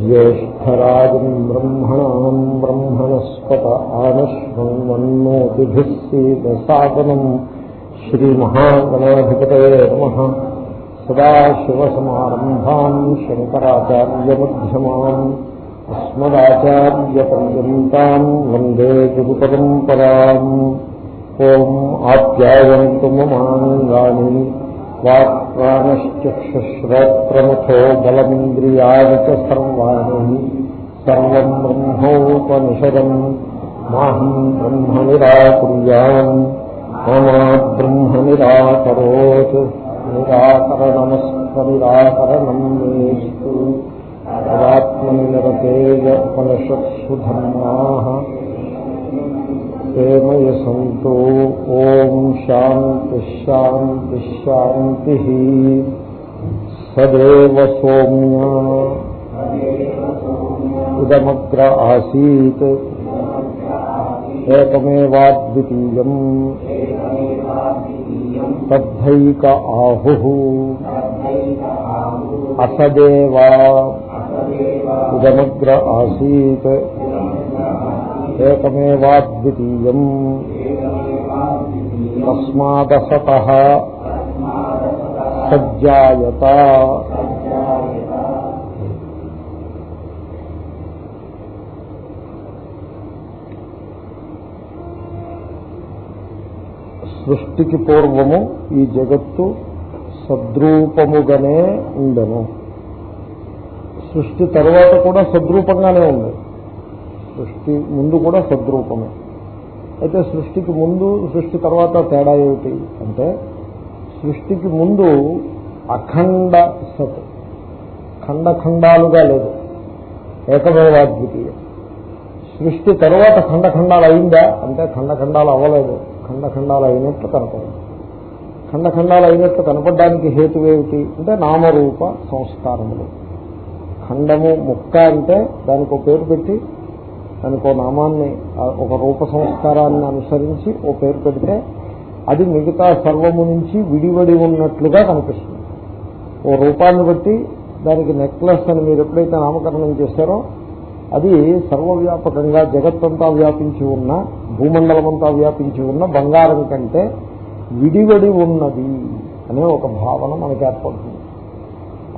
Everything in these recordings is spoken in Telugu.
ज्येष्ठराजम् ब्रह्मणाम् ब्रह्मणस्पत आनश्वन्वन्नोतिभिः सीदसादनम् श्रीमहागणाधिपतये नमः सदाशिवसमारम्भाम् शङ्कराचार्यमध्यमाम् अस्मदाचार्यपर्यन्ताम् वन्दे गुरुपरम्पराम् ओम् आप्यायन्तु ममाङ्गानि వాక్ప్రాణశ్చక్షుశ్రోత్రముఖో బలమింద్రియాయత సర్వాణి సర్వం బ్రహ్మోపనిషదం మాహం బ్రహ్మ నిరాకుర్యాం మమా బ్రహ్మ నిరాకరోత్ నిరాకరణమస్వనిరాకరణం మేస్తు తదాత్మనిరతేయ ఉపనిషత్సు ధర్మా ప్రేమయ సంతో ఓం శాంతి శాంతి శాంతి సదేవ సోమ్య ఇదమగ్ర ఆసీత్ ఏకమేవాద్వితీయం తద్ధైక ఆహు అసదేవా ఇదమగ్ర ఆసీత్ ఏకమేవాద్వితీయం. తస్మాదసత సజ్జాయత. సృష్టికి పూర్వము ఈ జగత్తు సద్రూపముగానే ఉండను. సృష్టి తర్వాత కూడా సద్రూపంగానే ఉంది. సృష్టి ముందు కూడా సద్రూపమే. అయితే సృష్టికి ముందు సృష్టి తర్వాత తేడా ఏమిటి అంటే సృష్టికి ముందు అఖండ సత్ ఖండఖండాలుగా లేదు. ఏకమేవాద్వితీయం. సృష్టి తర్వాత ఖండఖండాలు అయిందా? అంటే ఖండఖండాలు అవ్వలేదు. ఖండఖండాలు అయినట్లు కనపడదు. ఖండఖండాలు అయినట్లు కనపడడానికి హేతు ఏమిటి? అంటే నామరూప సంస్కారములు. ఖండము ముక్క అంటే దానికి ఒక పేరు పెట్టి దానికి ఒక నామాన్ని ఒక రూప సంస్కారాన్ని అనుసరించి ఓ పేరు పెడితే అది మిగతా సర్వము నుంచి విడివడి ఉన్నట్లుగా కనిపిస్తుంది. ఓ రూపాన్ని బట్టి దానికి నెక్లెస్ అని మీరు ఎప్పుడైతే నామకరణం చేశారో అది సర్వవ్యాపకంగా జగత్తంతా వ్యాపించి ఉన్న భూమండలమంతా వ్యాపించి ఉన్న బంగారం కంటే విడివడి ఉన్నది అనే ఒక భావన మనకు ఏర్పడుతుంది.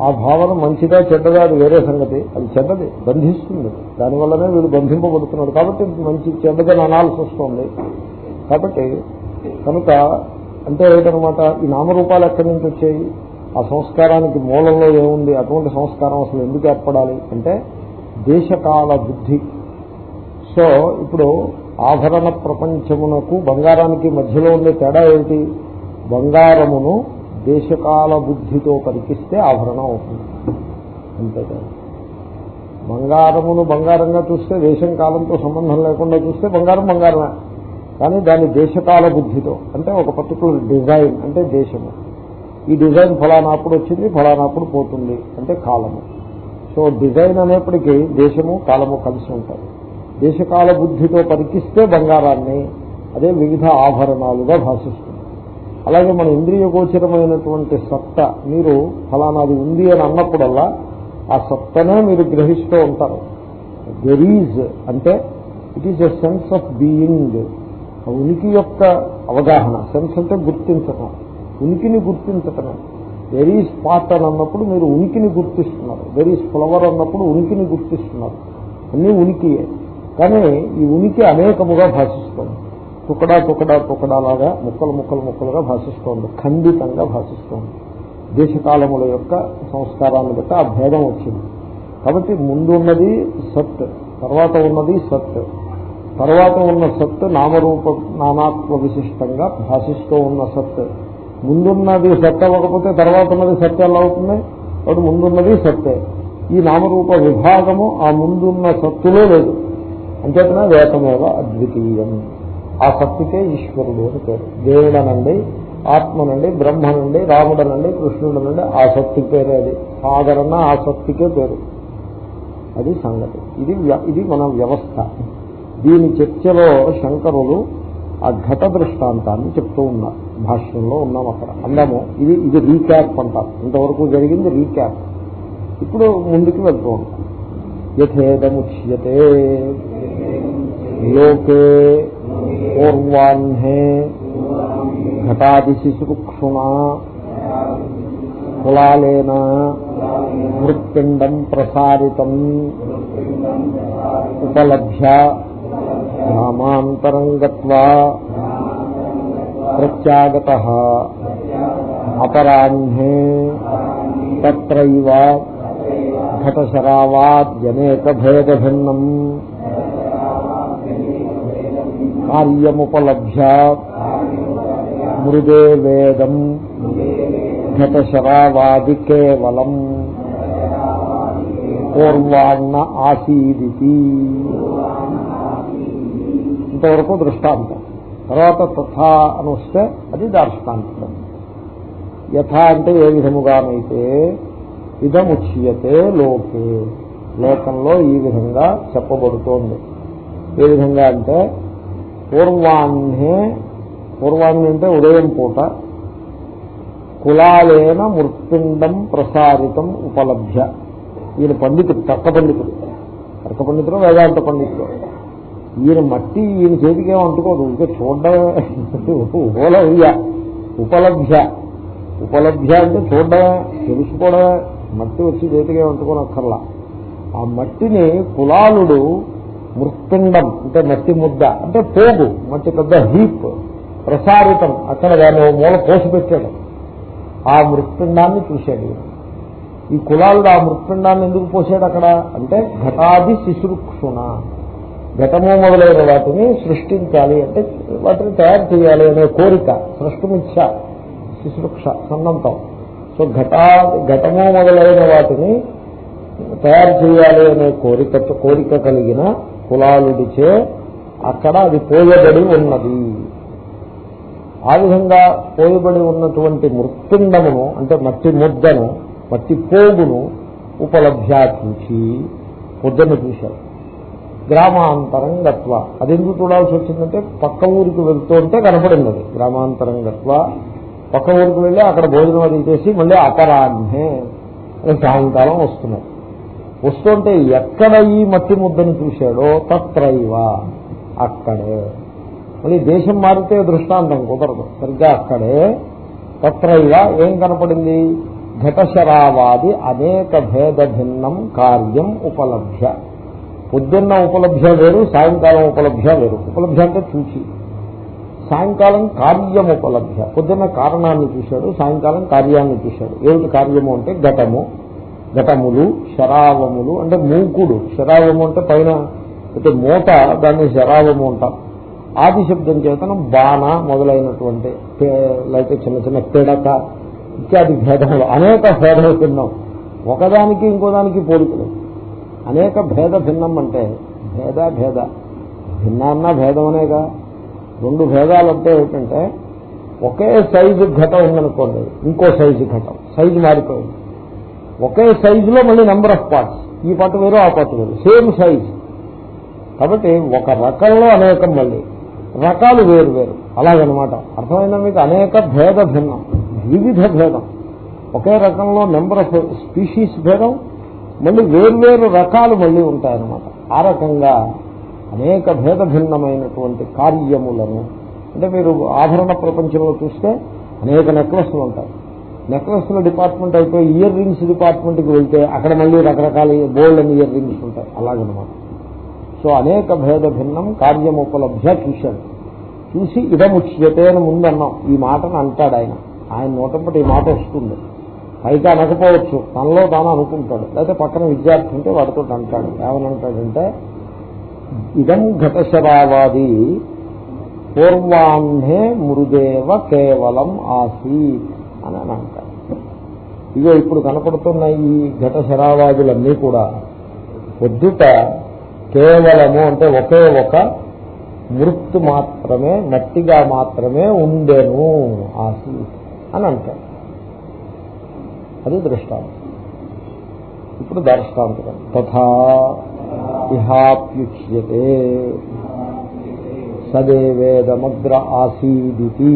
ఆ భావన మంచిదా చెడ్డదా అది వేరే సంగతి. అది చెడ్డది బంధిస్తుంది. దానివల్లనే వీడు బంధింపబడుతున్నాడు. కాబట్టి మంచి చెడ్డదని అనాల్సి వస్తుంది. కాబట్టి కనుక అంటే ఏంటనమాట ఈ నామరూపాలు ఎక్కడి నుంచి వచ్చాయి? ఆ సంస్కారానికి మూలంలో ఏముంది? అటువంటి సంస్కారం అసలు ఎందుకు ఏర్పడాలి? అంటే దేశకాల బుద్ధి. సో ఇప్పుడు ఆభరణ ప్రపంచమునకు బంగారానికి మధ్యలో ఉండే తేడా ఏమిటి? బంగారమును దేశకాల బుద్ధితో పరికిస్తే ఆభరణం అవుతుంది. అంతేకాదు బంగారమును బంగారంగా చూస్తే దేశం కాలంతో సంబంధం లేకుండా చూస్తే బంగారం బంగారమే. కానీ దాని దేశకాల బుద్ధితో అంటే ఒక పర్టికులర్ డిజైన్ అంటే దేశము. ఈ డిజైన్ ఫలానాప్పుడు వచ్చింది ఫలానాప్పుడు పోతుంది అంటే కాలము. సో డిజైన్ అనేప్పటికీ దేశము కాలము కలిసి ఉంటాయి దేశకాల బుద్ధితో పరికిస్తే బంగారాన్ని అదే వివిధ ఆభరణాలుగా భాషిస్తుంది. అలాగే మన ఇంద్రియ గోచరమైనటువంటి సత్త మీరు ఫలానాది ఉంది అని అన్నప్పుడల్లా ఆ సత్తనే మీరు గ్రహిస్తూ ఉంటారు. దెరీజ్ అంటే it is a sense of being ఉనికి యొక్క అవగాహన సెన్స్ అంటే గుర్తించటం ఉనికిని గుర్తించటమే వెరీస్ పాట్ అని అన్నప్పుడు మీరు ఉనికిని గుర్తిస్తున్నారు. వెరీస్ ఫ్లవర్ అన్నప్పుడు ఉనికిని గుర్తిస్తున్నారు. అన్నీ ఉనికియే. కానీ ఈ ఉనికి అనేకముగా భాషిస్తుంది. తుకడా తుకడా తుకడాలాగా ముక్కలు ముక్కలు ముక్కలుగా భాషిస్తోంది. ఖండితంగా భాషిస్తోంది. దేశకాలముల యొక్క సంస్కారాన్ని బట్టి ఆ భేదం వచ్చింది. కాబట్టి ముందు ఉన్నది సత్ తర్వాత ఉన్నది సత్. తర్వాత ఉన్న సత్ నామరూప నానాత్వ విశిష్టంగా భాషిస్తూ ఉన్న సత్. ముందున్నది సత్ అవ్వకపోతే తర్వాత ఉన్నది సత్ ఎలా అవుతుంది? కాబట్టి ముందున్నది సత్తే ఈ నామరూప విభాగము ఆ ముందున్న సత్తులో లేదు. అంచేతనే వేతమేవ అద్వితీయం. ఆ శక్తికే ఈశ్వరుడు అని పేరు. దేవుడనండి ఆత్మనండి బ్రహ్మనండి రాముడనండి కృష్ణుడనండి ఆ శక్తి పేరే అది. సాగరన్న ఆ శక్తికే పేరు. అది సంగతి. ఇది ఇది మన వ్యవస్థ. దీని చర్చలో శంకరులు ఆ ఘట దృష్టాంతాన్ని చెప్తూ ఉన్నారు. భాష్యంలో ఉన్నాం అక్కడ. అందాము ఇది ఇది రీక్యాప్ అంటారు ఇంతవరకు జరిగింది రీక్యాప్. ఇప్పుడు ముందుకు వెళ్తూ. ఉంటాం యథేదముచ్యతే. లోకే పూర్వాహ్నే ఘటాదిశిశుక్షుణా కులాలేన మృత్పిండం ప్రసారితం ఉపలభ్య గ్రామాంతరం గత్వా ప్రత్యాగత అపరాహ్నే తత్రైవ ఘటశరావాద్యనేక భేదభిన్నం కార్యముపలభ్య మృదే వేదం ఘటశరావాది కేవలం పూర్వాన్న ఆసీదితి ఇంతవరకు దృష్టాంతం. తర్వాత తథా అని వస్తే అది దార్ష్టాంతం. యథా అంటే ఏ విధముగానైతే ఇదముచ్యతే లోకే. లోకంలో ఈ విధంగా చెప్పబడుతోంది. ఏ విధంగా అంటే పూర్వాహ్నే పూర్వాహ్ని అంటే ఉదయం పూట కులాలేన మృత్పిండం ప్రసారితం ఉపలభ్య. ఈయన పండితుడు తర్క పండితుడు. తర్క పండితుడు వేదాంత పండితుడు. ఈయన మట్టి ఈయన చేతికే అంటుకోదు ఇంకా చూడడం ఉపలభ్య ఉపలభ్య. ఉపలభ్య అంటే చూడడమే తెలుసుకోవడమే. మట్టి వచ్చి చేతికే అంటుకోనక్కర్లా. ఆ మట్టిని కులాలుడు మృత్పిండం అంటే మట్టి ముద్ద అంటే పోగు మట్టి పెద్ద హీప్ ప్రసారితం అక్కడ దాన్ని ఓ మూల పోసి పెట్టాడు. ఆ మృత్పిండాన్ని చూశాడు ఈ కులాలుడు ఆ మృత్పిండాన్ని ఎందుకు పోసాడు అక్కడ? అంటే ఘటాది శిశురుక్షుణ. ఘటము మొదలైన వాటిని సృష్టించాలి అంటే వాటిని తయారు చేయాలి అనే కోరిక సృష్టిమిచ్చ శిశురుక్ష సన్నంతం. సో ఘటా ఘటము మొదలైన వాటిని తయారు చేయాలి అనే కోరిక కోరిక కలిగిన కులాలుడిచే అక్కడ అది పోయబడి ఉన్నది. ఆ విధంగా పోయబడి ఉన్నటువంటి మృత్పిండమును అంటే మట్టి ముద్దను మట్టి పోగును ఉపలభ్యాచించి పొద్దున్న చూశారు. గ్రామాంతరం గత్వ అది ఎందుకు చూడాల్సి వచ్చిందంటే పక్క ఊరికి వెళ్తూ ఉంటే కనపడింది అది గ్రామాంతరం గత్వ పక్క ఊరికి వెళ్ళి అక్కడ భోజనం అది చేసి మళ్ళీ అపరాహ్నే సాయంకాలం వస్తున్నారు వస్తుంటే ఎక్కడ ఈ మట్టి ముద్దని చూశాడో తత్రైవ. అక్కడే. మళ్ళీ దేశం మారితే దృష్టాంతం కుదరదు. సరిగ్గా అక్కడే. తత్రైవ ఏం కనపడింది? ఘటశరావాది అనేక భేద భిన్నం కార్యం ఉపలభ్య. పొద్దున్న ఉపలభ్య వేరు సాయంకాలం ఉపలభ్య వేరు. ఉపలభ్య అంటే చూచి. సాయంకాలం కార్యం ఉపలభ్య. పొద్దున్న కారణాన్ని చూశాడు సాయంకాలం కార్యాన్ని చూశాడు. ఏమిటి కార్యము అంటే ఘటము? ఘటములు శరావములు అంటే మూకుడు. శరావము అంటే పైన అయితే మూట దాన్ని శరావము అంటాం ఆది శబ్దం చేతనం బాణ మొదలైనటువంటి లేకపోతే చిన్న చిన్న పిడక ఇత్యాది భేదములు. అనేక భేద భిన్నం. ఒకదానికి ఇంకోదానికి పోలికలు. అనేక భేద భిన్నం అంటే భేద భేద. భిన్నాన్న భేదం అనేగా రెండు భేదాలు అంటే ఏమిటంటే ఒకే సైజు ఘటం ఉందనుకోండి ఇంకో సైజు ఘటం. సైజు మారిపోయింది. ఒకే సైజులో మళ్ళీ నెంబర్ ఆఫ్ పార్ట్స్ ఈ పార్ట్ వేరు ఆ పార్ట్ వేరు. సేమ్ సైజ్ కాబట్టి ఒక రకంలో అనేకం మళ్ళీ. రకాలు వేరు వేరు. అలాగనమాట. అర్థమైందా మీకు? అనేక భేద భిన్నం. వివిధ భేదం. ఒకే రకంలో నెంబర్ ఆఫ్ స్పీషీస్ భేదం. మళ్ళీ వేర్వేరు రకాలు మళ్ళీ ఉంటాయన్నమాట. ఆ రకంగా అనేక భేద భిన్నమైనటువంటి కార్యములను అంటే మీరు ఆభరణ ప్రపంచంలో చూస్తే అనేక నెక్లెస్లు ఉంటాయి. నెక్లెస్ల డిపార్ట్మెంట్ అయిపోయి ఇయర్ రింగ్స్ డిపార్ట్మెంట్కి వెళ్తే అక్కడ మళ్ళీ రకరకాల గోల్డ్ అండ్ ఇయర్ రింగ్స్ ఉంటాయి. అలాగనమాట. సో అనేక భేద భిన్నం కార్యముపలభ్య చూశాడు చూసి ఇదముచ్యతే అని ముందు అన్నాం ఈ మాటను అంటాడు ఆయన. ఆయన నోటంపటి ఈ మాట వస్తుంది. పైగా అనకపోవచ్చు. తనలో తాను అనుకుంటాడు. లేకపోతే పక్కన విద్యార్థి ఉంటే వాడితో అంటాడు. ఏమని అంటాడంటే ఇదం ఘటశరావాది పూర్వాహ్నే మృదేవ కేవలం ఆసీత్. అని అని అంటారు. ఇగో ఇప్పుడు కనపడుతున్న ఈ ఘట శరావాదులన్నీ కూడా పొద్దుట కేవలము అంటే ఒకే ఒక మృత్తు మాత్రమే మట్టిగా మాత్రమే ఉండెను ఆసి అని అంటారు. అది దృష్టాంతం. ఇప్పుడు దర్ష్టాంతం. తథా ఇహాప్యుచ్యతే. సదేవేదమగ్ర ఆసీదితి.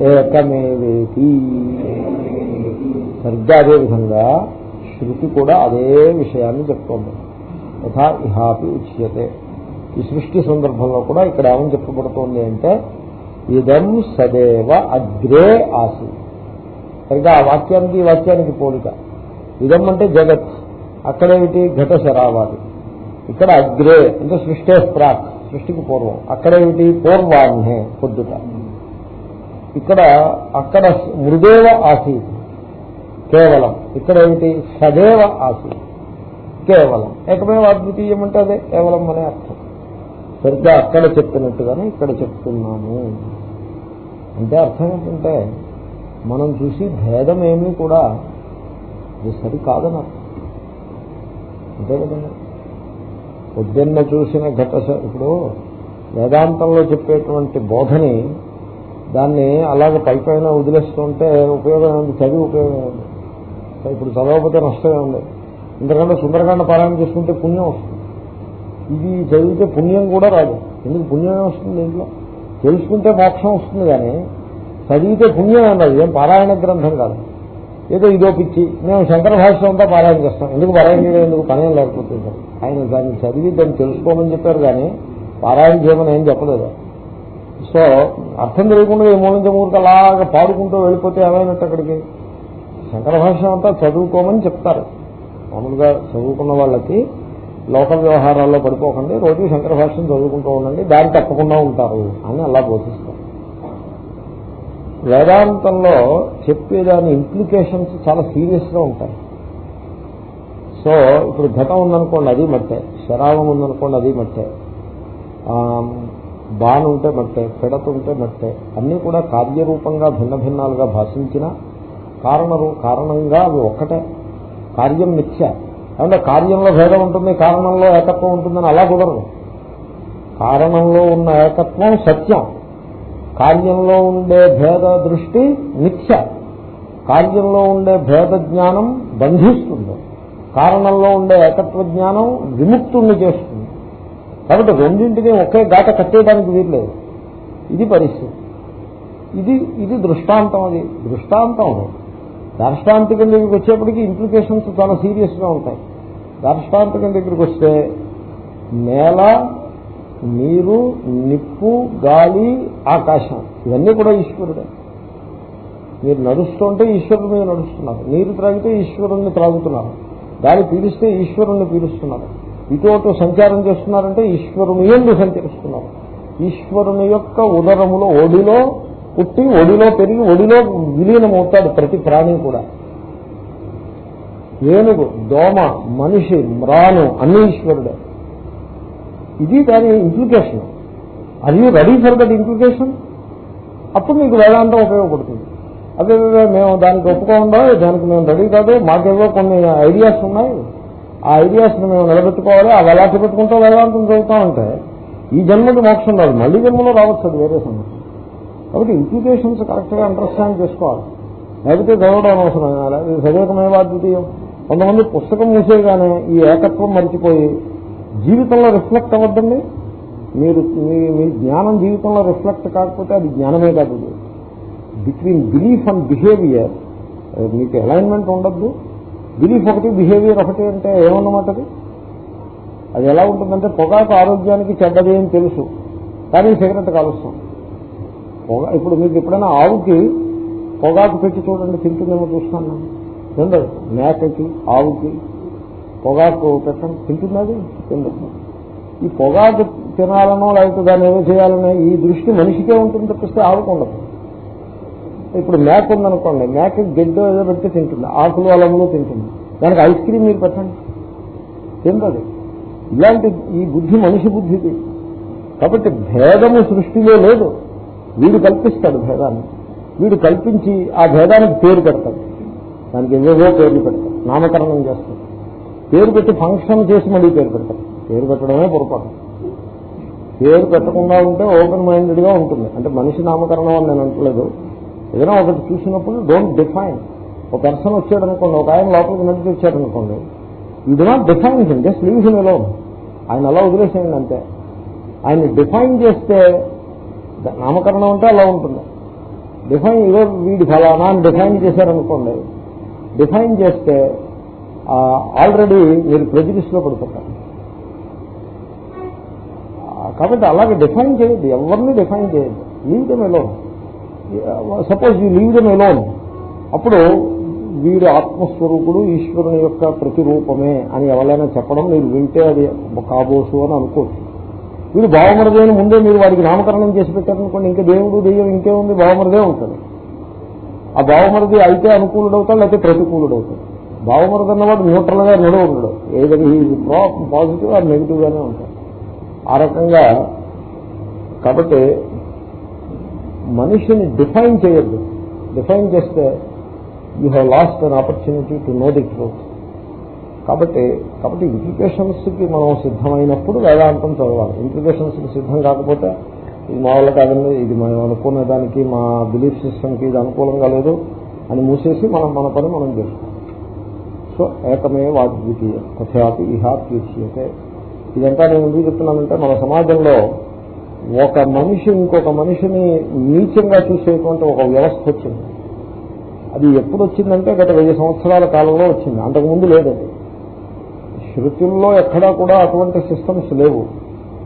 ఏకమేవేతి? సరిగ్గా అదేవిధంగా శృతి కూడా అదే విషయాన్ని చెప్తోంది యథా ఇహాపి ఉచ్యతే. ఈ సృష్టి సందర్భంలో కూడా ఇక్కడ ఏమని చెప్పబడుతోంది అంటే ఇదం సదేవ అగ్రే ఆసి. సరిగ్గా ఆ వాక్యానికి ఈ వాక్యానికి పోలిక. ఇదం అంటే జగత్. అక్కడేమిటి? ఘట శరావాది. ఇక్కడ అగ్రే అంటే సృష్టే ప్రాక్ సృష్టికి పూర్వం. అక్కడేమిటి? పూర్వాన్నే పొద్దుట. ఇక్కడ అక్కడ మృదేవ ఆసీత్. కేవలం. ఇక్కడ ఏమిటి? సదేవ ఆసీత్. కేవలం. ఏకమేవ అద్వితీయం అంటే అదే? కేవలం అనే అర్థం. సరిగ్గా అక్కడ చెప్పినట్టుగానే ఇక్కడ చెప్తున్నాము. అంటే అర్థం ఏంటంటే మనం చూసి భేదం ఏమీ కూడా అది సరికాదని అర్థం అంతే కదండి పొద్దున్న చూసిన ఘట ఇప్పుడు వేదాంతంలో చెప్పేటువంటి బోధని దాన్ని అలాగే పై పైన వదిలేస్తుంటే ఉపయోగం ఉంది చదివి ఉపయోగం ఉంది ఇప్పుడు చదవకపోతే నష్టమే ఉంది. ఎందుకంటే సుందరకాండ పారాయణ చేసుకుంటే పుణ్యం వస్తుంది. ఇది చదివితే పుణ్యం కూడా రాదు. ఎందుకు పుణ్యమే వస్తుంది ఇంట్లో తెలుసుకుంటే మోక్షం వస్తుంది కానీ చదివితే పుణ్యం అన్నది. ఏం పారాయణ గ్రంథం కాదు. ఏదో ఇదో పిచ్చి. మేము శంకర భాషలో అంతా పారాయణ చేస్తాం. ఎందుకు పారాయణ చేయడం? ఎందుకు? పనేం లేకపోతే. ఆయన దాన్ని చదివి దాన్ని తెలుసుకోమని చెప్పారు కానీ పారాయణ చేయమని ఏం చెప్పలేదు. సో అర్థం తెలియకుండా ఈ మూలంచ మూర్ఖ అలాగా పాడుకుంటూ వెళ్ళిపోతే ఏమైనట్టు అక్కడికి? శంకర భాష అంతా చదువుకోమని చెప్తారు. మామూలుగా చదువుకున్న వాళ్ళకి లోకల్ వ్యవహారాల్లో పడిపోకండి రోజు శంకర భాషను చదువుకుంటూ ఉండండి దారి తప్పకుండా ఉంటారు అని అలా బోధిస్తారు. వేదాంతంలో చెప్పేదాని ఇంప్లికేషన్స్ చాలా సీరియస్గా ఉంటాయి. సో ఇప్పుడు ఘటం ఉందనుకోండి అది మట్టే. శరావం ఉందనుకోండి అది మట్టే. బాణ్ ఉంటే మట్టే పెడత ఉంటే మట్టే అన్నీ కూడా కార్యరూపంగా భిన్న భిన్నాలుగా భాషించిన కారణ కారణంగా అవి ఒక్కటే. కార్యం మిథ్య. అంటే కార్యంలో భేదం ఉంటుంది కారణంలో ఏకత్వం ఉంటుందని అలా కుదరదు. కారణంలో ఉన్న ఏకత్వం సత్యం. కార్యంలో ఉండే భేద దృష్టి మిథ్య. కార్యంలో ఉండే భేద జ్ఞానం బంధిస్తుంది. కారణంలో ఉండే ఏకత్వ జ్ఞానం విముక్తుణ్ణి చేస్తుంది. కాబట్టి రెండింటినీ ఒకే గాట కట్టేయడానికి వీల్లేదు. ఇది పరిస్థితి. ఇది ఇది దృష్టాంతం అది. దృష్టాంతం. దార్ష్టాంతికం దగ్గరికి వచ్చేప్పటికి ఇంప్లికేషన్స్ చాలా సీరియస్గా ఉంటాయి. దార్ష్టాంతికం దగ్గరికి వస్తే నేల నీరు నిప్పు గాలి ఆకాశం ఇవన్నీ కూడా ఈశ్వరుడే. మీరు నడుస్తుంటే ఈశ్వరుడు మీద నడుస్తున్నారు. నీరు త్రాగితే ఈశ్వరుణ్ణి త్రాగుతున్నారు. గాలి పీలిస్తే ఈశ్వరుణ్ణి పీలుస్తున్నారు. ఇటు అటు సంచారం చేస్తున్నారంటే ఈశ్వరుని ఎందు సంచరిస్తున్నారు. ఈశ్వరుని యొక్క ఉదరములో ఒడిలో పుట్టి ఒడిలో పెరిగి ఒడిలో విలీనమవుతాడు ప్రతి ప్రాణి కూడా. ఏనుగు దోమ మనిషి మ్రాను అన్ని ఈశ్వరుడే. ఇది దాని ఇంప్లికేషన్ అది రెడీ ఫర్ దట్ ఇంప్లికేషన్ అప్పుడు మీకు వేదాంతం ఉపయోగపడుతుంది. అదే మేము దానికి ఒప్పుకోకుండా దానికి మేము రెడీ కాదు. మాకేవో కొన్ని ఐడియాస్ ఉన్నాయి. ఆ ఐడియాస్ని మేము నిలబెట్టుకోవాలి అవి ఎలా పెట్టుకుంటూ వేదాంతం చదువుతా ఉంటే ఈ జన్మకి మోక్షం రాదు మళ్ళీ జన్మలో రావచ్చు అది వేరే సమస్య కాబట్టి ఇంప్లికేషన్స్ కరెక్ట్గా అండర్స్టాండ్ చేసుకోవాలి. లేకపోతే చదవడం అనవసరం ఇది బాధ్యతీయం. కొంతమంది పుస్తకం మూసేయగానే ఈ ఏకత్వం మర్చిపోయి జీవితంలో రిఫ్లెక్ట్ అవ్వద్దండి. మీరు మీ మీ జ్ఞానం జీవితంలో రిఫ్లెక్ట్ కాకపోతే అది జ్ఞానమే కాదు. బిట్వీన్ బిలీఫ్ అండ్ బిహేవియర్ మీకు అలైన్మెంట్ ఉండద్దు. బిలీఫ్ ఒకటి బిహేవియర్ ఒకటి అంటే ఏమన్నమాట అది? అది ఎలా ఉంటుందంటే పొగాకు ఆరోగ్యానికి చెడ్డది అని తెలుసు కానీ సిగరెట్ కాలుస్తాం. పొగ ఇప్పుడు మీకు ఎప్పుడైనా ఆవుకి పొగాకు పెట్టి చూడండి తింటుందేమో చూస్తాను తిండదు. మేకకి ఆవుకి పొగాకు పెట్టండి తింటున్నది తిండదు. ఈ పొగాకు తినాలనో లేకపోతే దాన్ని ఏదో చేయాలనో ఈ దృష్టి మనిషికే ఉంటుంది తప్పిస్తే ఆవుకు ఉండదు. ఇప్పుడు మేక ఉందనుకోండి మేక గడ్డ ఏదో పెడితే తింటుంది ఆకులు అలములు తింటుంది. దానికి ఐస్ క్రీమ్ మీరు పెట్టండి. తింటుంది ఇలాంటి ఈ బుద్ధి మనిషి బుద్ధిది. కాబట్టి భేదము సృష్టిలో లేదు. వీడు కల్పిస్తాడు భేదాన్ని. వీడు కల్పించి ఆ భేదానికి పేరు పెడతాడు. దానికి ఏవేవో పేర్లు పెడతాడు. నామకరణం చేస్తాడు. పేరు పెట్టి ఫంక్షన్ చేసి మళ్ళీ పేరు పెడతాడు. పేరు పెట్టడమే పొరపాటు. పేరు పెట్టకుండా ఉంటే ఓపెన్ మైండెడ్గా ఉంటుంది. అంటే మనిషి నామకరణం అని నేను అంటలేదు. ఏదైనా ఒకటి చూసినప్పుడు డోంట్ డిఫైన్ ఒక పర్సన్ వచ్చాడు అనుకోండి ఒక ఆయన లోపలికి నడిచి వచ్చాడు అనుకోండి you do not define him just leave him alone ఆయన అలా వదిలేసేయండి అంతే. ఆయన డిఫైన్ చేస్తే నామకరణం అంటే అలా ఉంటుంది. డిఫైన్ ఇదో వీడి ఫలానా అని డిఫైన్ చేశారనుకోండి డిఫైన్ చేస్తే ఆల్రెడీ మీరు ప్రెజిడిస్లో పడుతుంటారు కాబట్టి అలాగే డిఫైన్ చేయొద్దు ఎవరిని డిఫైన్ చేయొద్దు leave them alone suppose you leave them alone అప్పుడు వీడు ఆత్మస్వరూపుడు ఈశ్వరుని యొక్క ప్రతిరూపమే అని ఎవరైనా చెప్పడం మీరు వింటే అది కాబోసు అని అనుకోవచ్చు. వీడు భావమరదే అని ముందే మీరు వాడికి నామకరణం చేసి పెట్టారనుకోండి ఇంకా దేవుడు దెయ్యం ఇంకేముంది? భావమరదే ఉంటుంది ఆ భావమరది అయితే అనుకూలుడు అవుతాడు లేకపోతే ప్రతికూలుడు అవుతాడు భావమరది అన్నవాడు న్యూట్రల్గా నిలవడు ఏదైనా పాజిటివ్ ఆర్ నెగిటివ్ గానే ఉంటాడు. ఆ రకంగా కాబట్టి మనిషిని డిఫైన్ చేయొద్దు. డిఫైన్ చేస్తే you have lost an opportunity to know the truth. కాబట్టి కాబట్టి ఇంప్లికేషన్స్కి మనం సిద్ధమైనప్పుడు వేదాంతం చదవాలి. ఇంప్లికేషన్స్కి సిద్ధం కాకపోతే ఇది మా వల్ల కాదండి ఇది మనం అనుకున్న దానికి మా బిలీఫ్ సిస్టమ్కి ఇది అనుకూలంగా లేదు అని మూసేసి మనం మన పని మనం చేస్తాం సో ఏకమే వాద్వితీయ తథాపి ఇహా తీర్చియతే ఇదంతా నేను ఎందుకు చెప్తున్నానంటే మన సమాజంలో ఒక మనిషి ఇంకొక మనిషిని నీచంగా చూసేటువంటి ఒక వ్యవస్థ వచ్చింది. అది ఎప్పుడు వచ్చిందంటే గత వెయ్యి సంవత్సరాల కాలంలో వచ్చింది. అంతకుముందు లేదండి శృతుల్లో ఎక్కడా కూడా అటువంటి సిస్టమ్స్ లేవు.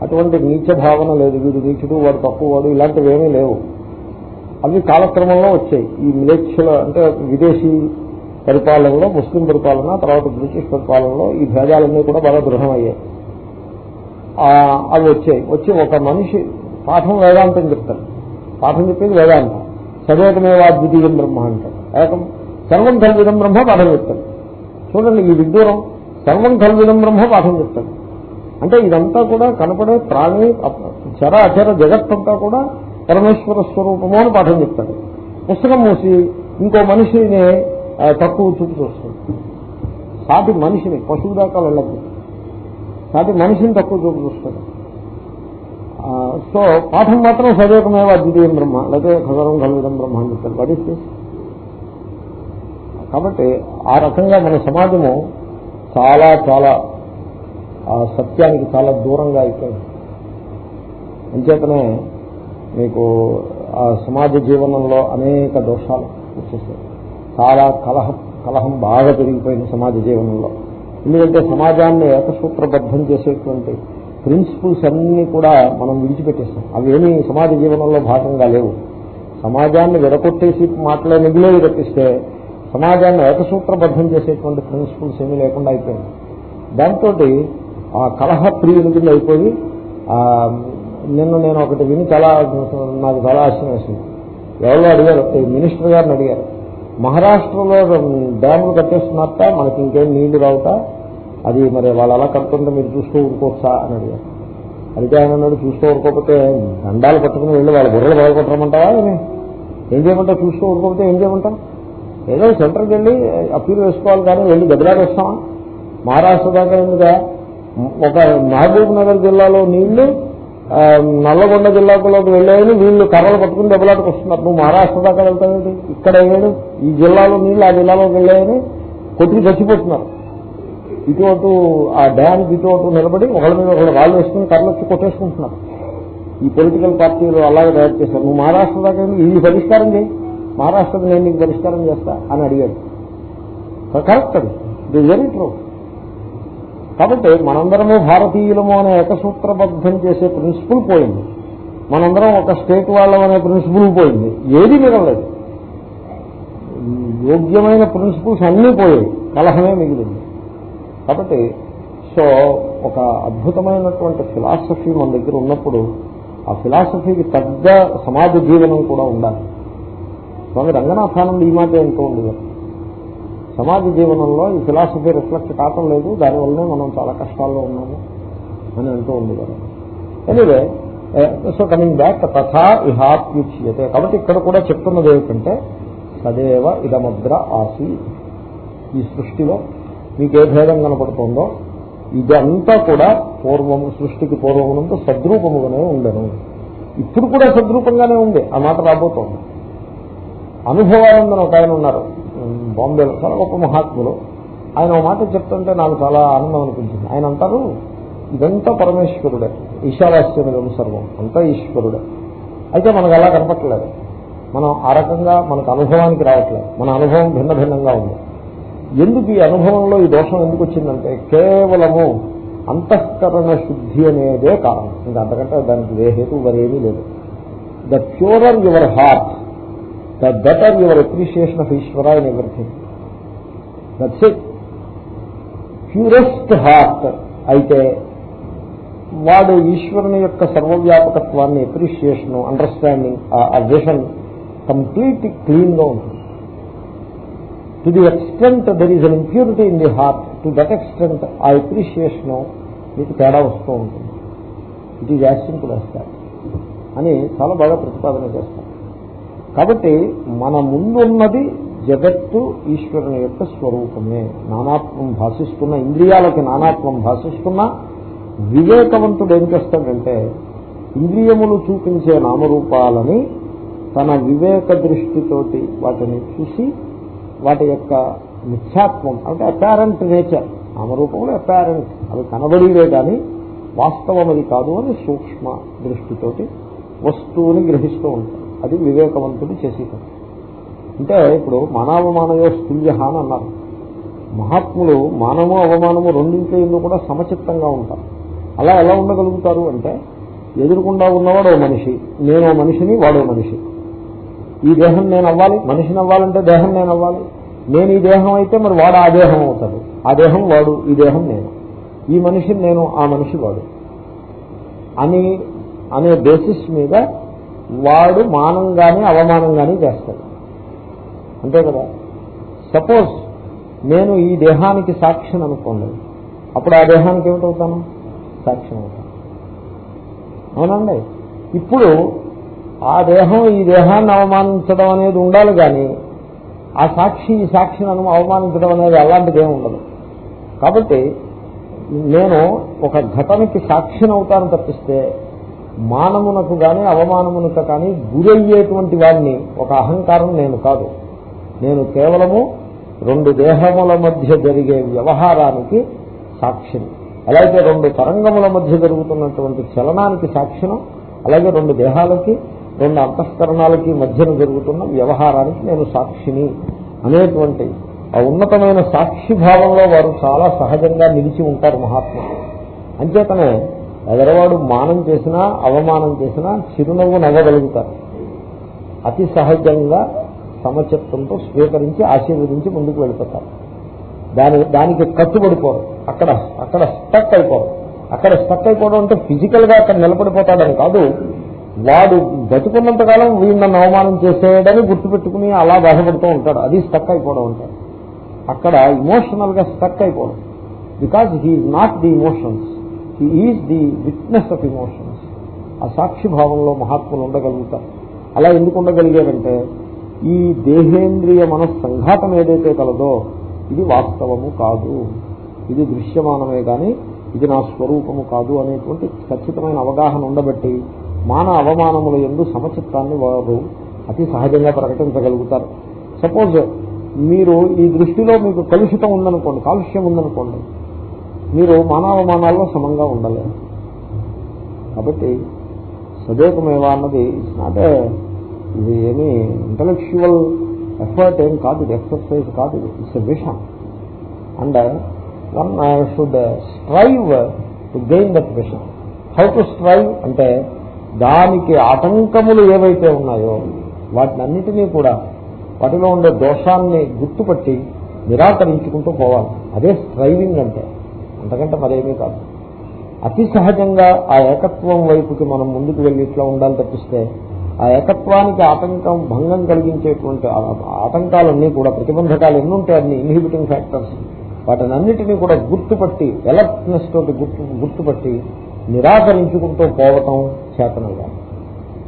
అటువంటి నీచ భావన లేదు. వీడు నీచుడు వాడు తక్కువ వాడు ఇలాంటివి ఏమీ లేవు. అవి కాలక్రమంలో వచ్చాయి. ఈ మిలేచ్చుల అంటే విదేశీ పరిపాలనలో ముస్లిం పరిపాలన తర్వాత బ్రిటిష్ పరిపాలనలో ఈ భేదాలన్నీ కూడా బాగా దృఢమయ్యాయి. అవి వచ్చాయి వచ్చి ఒక మనిషి పాఠం వేదాంతం చెప్తాడు పాఠం చెప్పేది వేదాంతం. సదేకమేవా ద్వితీయం బ్రహ్మ అంటాడు ఏకం సర్వం కల్విదం బ్రహ్మ పాఠం చెప్తాడు చూడండి ఈ విడ్డూరం. సర్వం కల్విదం బ్రహ్మ పాఠం చెప్తాడు అంటే ఇదంతా కూడా కనపడే ప్రాణి చర అచర జగత్తంతా కూడా పరమేశ్వర స్వరూపము అని పాఠం చెప్తాడు పుస్తకం మూసి ఇంకో మనిషిని తక్కువ చూపు చూస్తాడు సాటి మనిషిని పశువు దాకా వెళ్ళదు కాబట్టి మనిషిని తక్కువ చూపు చూస్తాడు. సో పాఠం మాత్రం సదేకమేవ అద్వితీయం బ్రహ్మ లేకపోతే ఖగరం కలుగుదం బ్రహ్మ అని చెప్తారు వాట్ ఈస్ కాబట్టి ఆ రకంగా మన సమాజము చాలా చాలా ఆ సత్యానికి చాలా దూరంగా అయిపోయింది. అంచేతనే మీకు ఆ సమాజ జీవనంలో అనేక దోషాలు వచ్చేసాయి చాలా కలహం కలహం బాగా పెరిగిపోయింది సమాజ జీవనంలో. ఎందుకంటే సమాజాన్ని ఏకసూత్రబద్ధం చేసేటువంటి ప్రిన్సిపుల్స్ అన్ని కూడా మనం విడిచిపెట్టేస్తాం. అవేమీ సమాజ జీవనంలో భాగంగా లేవు. సమాజాన్ని విడగొట్టేసి మాటలే మిగిలేవి తప్పిస్తే సమాజాన్ని ఏకసూత్రబద్ధం చేసేటువంటి ప్రిన్సిపుల్స్ ఏమీ లేకుండా అయిపోయింది దాంతో ఆ కలహ ప్రియుని కింద అయిపోయి నిన్న నేను ఒకటి విని చాలా నాకు చాలా ఆశ్చర్యం వేసింది. ఎవరో అడిగారు ఈ మినిస్టర్ గారిని అడిగారు. మహారాష్ట్రలో డ్యాములు కట్టేస్తున్నట్ట మనకి ఇంకేం నీళ్ళు రావుతా అది మరి వాళ్ళు అలా కడుతుంటే మీరు చూస్తూ ఊరుకోవచ్చా అని అడిగారు. అడిగితే ఆయన అన్నాడు చూస్తూ ఊరుకోకపోతే దండాలు పట్టుకుని వెళ్ళి వాళ్ళ బుర్రలు బాగుపట్టమంటావా అని. ఏం చేయమంటావు? చూస్తూ ఊరుకోకపోతే ఏం చేయమంటావు? ఏదో సెంటర్కి వెళ్ళి అప్పీల్ వేసుకోవాలి కానీ వెళ్ళి గదిలాడేస్తామా మహారాష్ట్ర దాకా ఎందుగా ఒక మహబూబ్ నగర్ జిల్లాలో నీళ్ళు నల్లగొండ జిల్లాలోకి వెళ్ళాయని వీళ్ళు కర్రలు పట్టుకుని దెబ్బలాటకు వస్తున్నారు. నువ్వు మహారాష్ట్ర దాకా వెళ్తావేంటి ఇక్కడ అయ్యాడు ఈ జిల్లాలో నీళ్ళు ఆ జిల్లాలోకి వెళ్ళాయని కొట్టుకు చచ్చిపోతున్నారు. ఇటు అటు ఆ డ్యామ్ ఇటు అటు నిలబడి ఒకళ్ళ మీద ఒకళ్ళు రాళ్ళు వేసుకుని కర్రలు వచ్చి కొట్టేసుకుంటున్నారు. ఈ పొలిటికల్ పార్టీలు అలాగే తయారు చేశారు. నువ్వు మహారాష్ట్ర దాకా ఇది పరిష్కారం చేయి. మహారాష్ట్రకి నేను నీకు పరిష్కారం చేస్తా అని అడిగాడు. కరెక్ట్ అది. ఇది వెరీ ట్రూ కాబట్టి మనందరము భారతీయులము అనే ఏకసూత్రబద్ధం చేసే ప్రిన్సిపుల్ పోయింది. మనందరం ఒక స్టేట్ వాళ్ళం అనే ప్రిన్సిపుల్ పోయింది. ఏది మిగలలేదు. యోగ్యమైన ప్రిన్సిపుల్స్ అన్నీ పోయాయి. కలహమే మిగిలింది. కాబట్టి సో ఒక అద్భుతమైనటువంటి ఫిలాసఫీ మన దగ్గర ఉన్నప్పుడు ఆ ఫిలాసఫీకి పెద్ద సమాజ జీవనం కూడా ఉండాలి. స్వామి రంగనాథానంద ఈ మాట ఎంతో ఉండదు సమాజ జీవనంలో ఈ ఫిలాసఫీ రిఫ్లెక్ట్ కావటం లేదు. దానివల్లనే మనం చాలా కష్టాల్లో ఉన్నాము అని అంటూ ఉండేవారు. ఎనివే సో కమింగ్ బ్యాక్ తథా ఇహాప్యుచ్యతే కాబట్టి ఇక్కడ కూడా చెప్తున్నది ఏమిటంటే సదేవ ఇదమద్ర ఆసి. ఈ సృష్టిలో మీకు ఏ భేదం కనపడుతుందో ఇదంతా కూడా పూర్వము సృష్టికి పూర్వమునందు సద్రూపముగానే ఉండను. ఇప్పుడు కూడా సద్రూపంగానే ఉంది. ఆ మాట రాబోతోంది. అనుభవానందని ఒక ఆయన ఉన్నారు. బాంబేలో చాలా గొప్ప మహాత్ములు ఆయన ఒక మాట చెప్తుంటే నాకు చాలా ఆనందం అనిపించింది. ఆయన అంటారు ఇదంతా పరమేశ్వరుడే. ఈశావాస్యమిదం సర్వం. అంతా ఈశ్వరుడే. అయితే మనకు అలా కనపట్లేదు మనం ఆ రకంగా మనకు అనుభవానికి రావట్లేదు. మన అనుభవం భిన్న భిన్నంగా ఉంది. ఎందుకు ఈ అనుభవంలో ఈ దోషం ఎందుకు వచ్చిందంటే కేవలము అంతఃకరణ శుద్ధి అనేదే కారణం. ఇంకా అంతకంటే దానికి ఏ హేతు మరేమీ లేదు. The purer your heart the better your appreciation of Ishwara in everything that's it purest heart అయితే వాడు ఈశ్వరుని యొక్క సర్వవ్యాపకత్వాన్ని అప్రిషియేషన్ అండర్స్టాండింగ్ ఆ విషన్ కంప్లీట్ క్లీన్గా ఉంటుంది. To the extent there is an impurity in the heart to that extent ఆ అప్రిషియేషన్ మీకు తేడా వస్తూ ఉంటుంది. ఇట్ ఈజ్ యాజ్ సింపుల్ అని చాలా బాగా ప్రతిపాదన చేస్తాం కాబట్టి మన ముందున్నది జగత్తు ఈశ్వరుని యొక్క స్వరూపమే. నానాత్వం భాషిస్తున్న ఇంద్రియాలకి నానాత్వం భాషిస్తున్న వివేకవంతుడు ఏం చేస్తాడంటే ఇంద్రియములు చూపించే నామరూపాలని తన వివేక దృష్టితోటి వాటిని చూసి వాటి యొక్క మిథ్యాత్వం అంటే అపారెంట్ నేచర్ నామరూపములు అపారెంట్ అవి కనబడివే కానీ వాస్తవం అది కాదు అని సూక్ష్మ దృష్టితోటి వస్తువుని గ్రహిస్తూ ఉంటాడు అది వివేకవంతుడు చేసే పని అంటే ఇప్పుడు మానవమానయో స్థుల్య అని అన్నారు. మహాత్ములు మానము అవమానము రెండింటి ఎందుకు కూడా సమచిత్తంగా ఉంటారు? అలా ఎలా ఉండగలుగుతారు అంటే ఎదురుకుండా ఉన్నవాడు మనిషి నేను మనిషిని వాడో మనిషి. ఈ దేహం నేను అవ్వాలి మనిషిని అవ్వాలంటే దేహం నేను అవ్వాలి. నేను ఈ దేహం అయితే మరి వాడు ఆ దేహం అవుతాడు. ఆ దేహం వాడు ఈ దేహం నేను. ఈ మనిషిని నేను ఆ మనిషి వాడు. అని అనే బేసిస్ మీద వాడు మానంగానే అవమానంగానే చేస్తాడు. అంతే కదా? సపోజ్ నేను ఈ దేహానికి సాక్ష్యం అనుకోండి. అప్పుడు ఆ దేహానికి ఏమిటవుతాను? సాక్ష్యం అవుతాను. అవునండి? ఇప్పుడు ఆ దేహం ఈ దేహాన్ని అవమానించడం అనేది ఉండాలి కానీ ఆ సాక్షి ఈ సాక్షిని అను అవమానించడం అనేది అలాంటిది ఏమి ఉండదు. కాబట్టి నేను ఒక ఘటనకి సాక్షిని అవుతాను తప్పిస్తే మానమునకు కానీ అవమానమునకు కానీ గురయ్యేటువంటి వాడిని ఒక అహంకారం నేను కాదు. నేను కేవలము రెండు దేహముల మధ్య జరిగే వ్యవహారానికి సాక్షిని. అలాగే రెండు తరంగముల మధ్య జరుగుతున్నటువంటి చలనానికి సాక్షిను అలాగే రెండు దేహాలకి రెండు అంతఃకరణాలకి మధ్యన జరుగుతున్న వ్యవహారానికి నేను సాక్షిని అనేటువంటి ఆ ఉన్నతమైన సాక్షి భావంలో వారు చాలా సహజంగా నిలిచి ఉంటారు మహాత్ములు. అంచేతనే ఎదరవాడు మానం చేసినా అవమానం చేసినా చిరునవ్వు నవ్వగలుగుతారు. అతి సహజంగా సమచిత్వంతో స్వీకరించి ఆశీర్వదించి ముందుకు వెళ్ళిపోతారు. దాని దానికి కట్టుబడిపోరు. అక్కడ అక్కడ స్టక్ అయిపోరు. అక్కడ స్టక్ అయిపోవడం అంటే ఫిజికల్గా అక్కడ నిలబడిపోతాడని కాదు. వాడు బతుకున్నంతకాలం కాలం నన్ను అవమానం చేసేయడని గుర్తుపెట్టుకుని అలా బాధపడుతూ ఉంటాడు. అది స్టక్ అయిపోవడం ఉంటాడు అక్కడ ఇమోషనల్గా స్టక్ అయిపోవడం because he's not the emotions he's the witness of emotions ఆ సాక్షి భావంలో మహాత్ములు ఉండగలుగుతారు. అలా ఎందుకు ఉండగలిగారంటే ఈ దేహేంద్రియ మనస్సంఘాతం ఏదైతే కలదో ఇది వాస్తవము కాదు. ఇది దృశ్యమానమే కానీ ఇది నా స్వరూపము కాదు అనేటువంటి ఖచ్చితమైన అవగాహన ఉండబట్టి మాన అవమానముల ఎందు సమచిత్తాన్ని వారు అతి సహజంగా ప్రకటించగలుగుతారు. సపోజ్ మీరు ఈ దృష్టిలో మీకు కలుషితం ఉందనుకోండి కాలుష్యం ఉందనుకోండి మీరు మానవమానాల్లో సమంగా ఉండలేరు. కాబట్టి సదేకమేవా అన్నది ఇట్స్ నాట్ ఇది ఏమి ఇంటలెక్చువల్ ఎఫర్ట్ ఏం కాదు ఇది ఎక్సర్సైజ్ కాదు ఇది it's a vision and one should strive to gain that vision how to strive అంటే దానికి ఆటంకములు ఏవైతే ఉన్నాయో వాటినన్నిటినీ కూడా వాటిలో ఉండే దోషాన్ని గుర్తుపట్టి నిరాకరించుకుంటూ పోవాలి. అదే స్ట్రైవింగ్ అంటే. అంతకంటే మరేమీ కాదు. అతి సహజంగా ఆ ఏకత్వం వైపుకి మనం ముందుకు వెళ్ళి ఇట్లా ఉండాలి తప్పిస్తే ఆ ఏకత్వానికి ఆటంకం భంగం కలిగించేటువంటి ఆటంకాలన్నీ కూడా ప్రతిబంధకాలు ఎన్ని ఉంటాయి అన్ని ఇన్హిబిటింగ్ ఫ్యాక్టర్స్ వాటినన్నిటినీ కూడా గుర్తుపట్టి ఎలర్ట్నెస్ తోటి గుర్తు గుర్తుపట్టి నిరాకరించుకుంటూ పోవటం చేతనగా.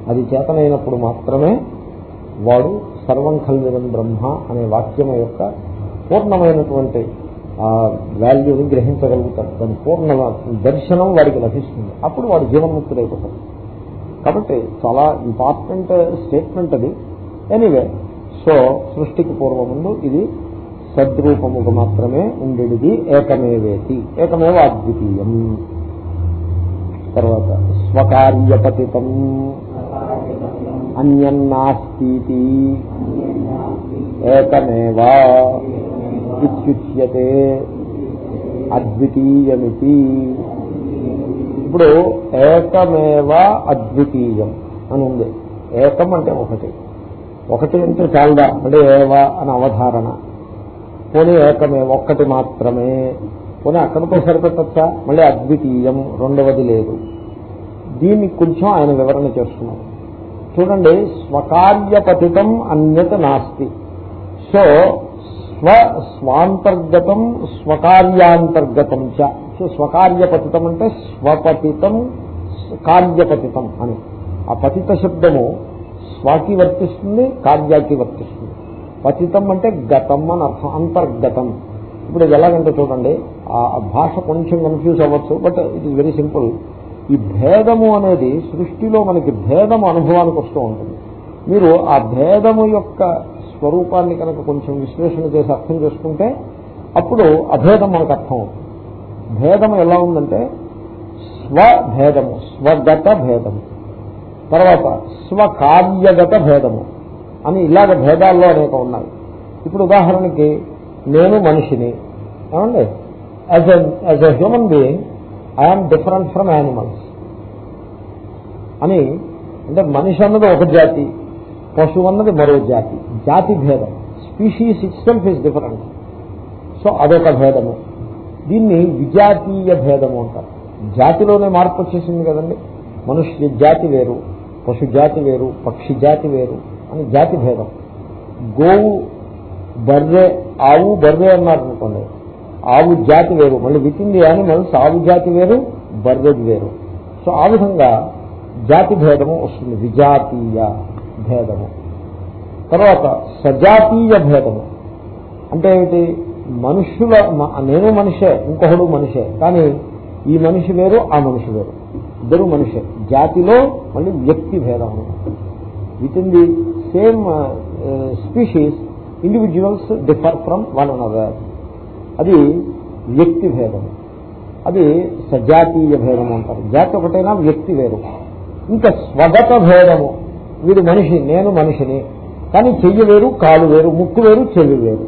అది చేతనైనప్పుడు మాత్రమే వాడు సర్వం కల్విదం బ్రహ్మ అనే వాక్యం యొక్క పూర్ణమైనటువంటి వాల్యూని గ్రహించగలుగుతారు. దాని పూర్ణ దర్శనం వాడికి లభిస్తుంది. అప్పుడు వాడు జీవన్ముక్తుడైపోతాడు. కాబట్టి చాలా ఇంపార్టెంట్ స్టేట్మెంట్ అది. ఎనీవే సో సృష్టికి పూర్వముందు ఇది సద్రూపముకు మాత్రమే ఉండేది ఏకమేవేతి. ఏకమేవ అద్వితీయం. తర్వాత స్వకార్యపతితం. అన్యన్నాస్తి ఏకమేవా. ఇత్యుచ్యతే అద్వితీయమితి. ఇప్పుడు ఏకమేవ అద్వితీయం అని ఉంది. ఏకం అంటే ఒకటి. ఒకటి అంటే చాలదా అంటే ఏవ అని అవధారణ. పోనీ ఏకమే ఒక్కటి మాత్రమే. పోనీ అక్కడితో సరిపెట్టచ్చా మళ్ళీ అద్వితీయం రెండవది లేదు. దీన్ని కొంచెం ఆయన వివరణ చేస్తున్నారు. చూడండి స్వకార్యపతితం అన్యత నాస్తి. సో స్వ స్వాంతర్గతం స్వకార్యాంతర్గతం చ. సో స్వకార్యపతితం అంటే స్వపతితం కార్యపతితం అని. ఆ పతిత శబ్దము స్వాకి వర్తిస్తుంది కార్యాకి వర్తిస్తుంది. పతితం అంటే గతం అని అర్థం అంతర్గతం. ఇప్పుడు ఇది ఎలాగంటే చూడండి ఆ భాష కొంచెం కన్ఫ్యూజ్ అవ్వచ్చు but it is very simple ఈ భేదము అనేది సృష్టిలో మనకి భేదము అనుభవానికి వస్తూ ఉంటుంది. మీరు ఆ భేదము యొక్క స్వరూపాన్ని కనుక కొంచెం విశ్లేషణ చేసి అర్థం చేసుకుంటే అప్పుడు అభేదం మనకు అర్థం అవుతుంది భేదం ఎలా ఉందంటే స్వభేదము స్వగత భేదము. తర్వాత స్వకార్యగత భేదము అని ఇలాగ భేదాల్లో అనేక ఉన్నాయి. ఇప్పుడు ఉదాహరణకి నేను మనిషిని ఏమండి? As as a human being I'm different from animals అని అంటే మనిషి అన్నది ఒక జాతి పశువు అన్నది మరో జాతి. జాతి భేదం. Species itself is different so అదొక భేదము. దీన్ని విజాతీయ భేదము అంటారు. జాతిలోనే మార్పు వచ్చేసింది కదండి. మనుష్య జాతి వేరు పశు జాతి వేరు పక్షి జాతి వేరు అని జాతి భేదం. గోవు బర్రె ఆవు బర్రె అన్నారు అనుకోండి. ఆవు జాతి వేరు. మళ్ళీ విత్ ఇన్ ది యానిమల్స్ ఆవు జాతి వేరు బర్రెది వేరు. సో ఆ విధంగా జాతి భేదము వస్తుంది. విజాతీయ. భేదము. తర్వాత సజాతీయ భేదము. అంటే ఏంటి? మనుషుల నేను మనిషే ఇంకొకడు మనిషే కానీ ఈ మనిషి వేరు ఆ మనిషి వేరు. ఇద్దరు మనిషే. జాతిలో మళ్ళీ వ్యక్తి భేదం within the same species individuals differ from one another అది వ్యక్తి భేదం. అది సజాతీయ భేదం అంటారు. జాతి ఒకటైనా వ్యక్తి వేరు. ఇంకా స్వగత భేదము. వీడు మనిషి నేను మనిషిని. కానీ చెయ్యి వేరు కాలు వేరు ముక్కు వేరు చెవి వేరు.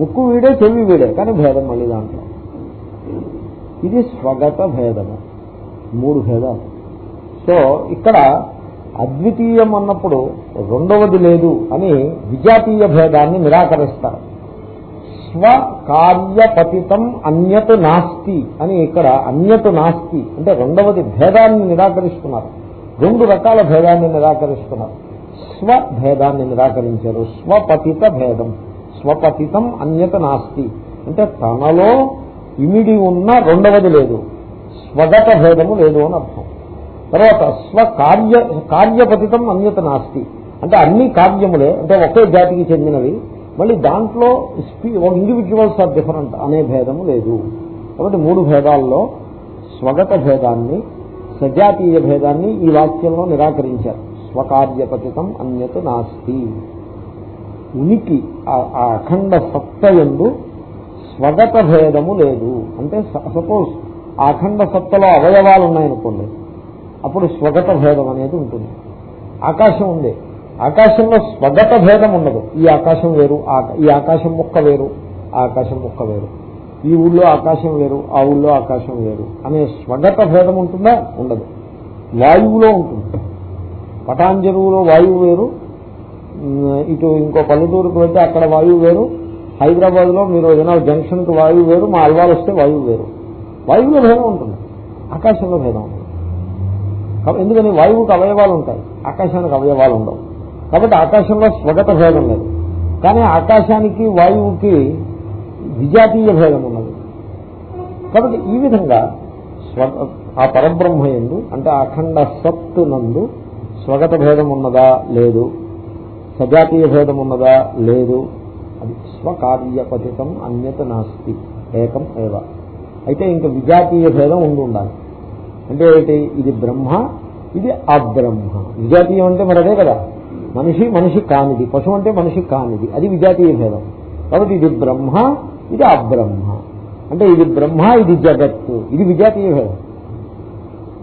ముక్కు వీడే చెవి వీడే. కానీ భేదం మళ్ళీ దాంట్లో. ఇది స్వగత భేదము. మూడు భేదాలు. సో ఇక్కడ అద్వితీయం అన్నప్పుడు రెండవది లేదు అని విజాతీయ భేదాన్ని నిరాకరిస్తారు. స్వకార్యపతితం అన్యత్ నాస్తి అని ఇక్కడ అన్యత్ నాస్తి అంటే రెండవది భేదాన్ని నిరాకరిస్తున్నారు. రెండు రకాల భేదాన్ని నిరాకరిస్తున్నారు స్వభేదాన్ని నిరాకరించారు. స్వపతిత భేదం. స్వపతితం అన్యత నాస్తి. అంటే తనలో ఇమిడి ఉన్న రెండవది లేదు. స్వగత భేదము లేదు అని అర్థం. తర్వాత స్వకార్య కార్యపతితం అన్యత నాస్తి. అంటే అన్ని కార్యములే అంటే ఒకే జాతికి చెందినవి. మళ్ళీ దాంట్లో ఇండివిజువల్స్ ఆర్ డిఫరెంట్ అనే భేదము లేదు. కాబట్టి మూడు భేదాల్లో స్వగత భేదాన్ని సజాతీయ భేదాన్ని ఈ వాక్యంలో నిరాకరించారు. స్వకార్యపతితం అన్యత నాస్తి. ఉనికి ఆ- ఆ అఖండ సత్త ఎందు స్వగత భేదము లేదు. అంటే సపోజ్ ఆ అఖండ సత్తలో అవయవాలు ఉన్నాయనుకోండి అప్పుడు స్వగత భేదం అనేది ఉంటుంది. ఆకాశం ఉంది. ఆకాశంలో స్వగత భేదం ఉండదు. ఈ ఆకాశం వేరు ఆ- ఈ ఆకాశం ముక్క వేరు ఆ ఆకాశం ముక్క వేరు. ఈ ఊళ్ళో ఆకాశం వేరు ఆ ఊళ్ళో ఆకాశం వేరు అనే స్వగత భేదం ఉంటుందా? ఉండదు. వాయువులో ఉంటుంది. పటాంజరువులో వాయువు వేరు. ఇటు ఇంకో పల్లెటూరుకు వెళ్తే అక్కడ వాయువు వేరు. హైదరాబాద్లో మీరు ఏదైనా జంక్షన్కి వాయువు వేరు మా అల్వాలు వస్తే వాయువు వేరు. వాయువులో భేదం ఉంటుంది. ఆకాశంలో భేదం ఉంటుంది. ఎందుకని? వాయువుకి అవయవాలు ఉంటాయి. ఆకాశానికి అవయవాలు ఉండవు. కాబట్టి ఆకాశంలో స్వగత భేదం లేదు. కానీ ఆకాశానికి వాయువుకి విజాతీయ భేదం ఉన్నది. కాబట్టి ఈ విధంగా స్వ ఆ పరబ్రహ్మ ఎందు అంటే అఖండ సత్తు నందు స్వగత భేదం ఉన్నదా? లేదు. సజాతీయ భేదం ఉన్నదా? లేదు. అది స్వకార్యపతితం అన్యత నాస్తి. ఏకం ఏవ. అయితే ఇంకా విజాతీయ భేదం ఉండి ఉండాలి. అంటే ఏంటి ఇది బ్రహ్మ ఇది అబ్రహ్మ. విజాతీయం అంటే మరి అదే కదా. మనిషి మనిషి కానిది. పశువు అంటే మనిషి కానిది. అది విజాతీయ భేదం. కాబట్టి ఇది బ్రహ్మ ఇది అబ్రహ్మ అంటే ఇది బ్రహ్మ ఇది జగత్తు. ఇది విజాతీయ భేదం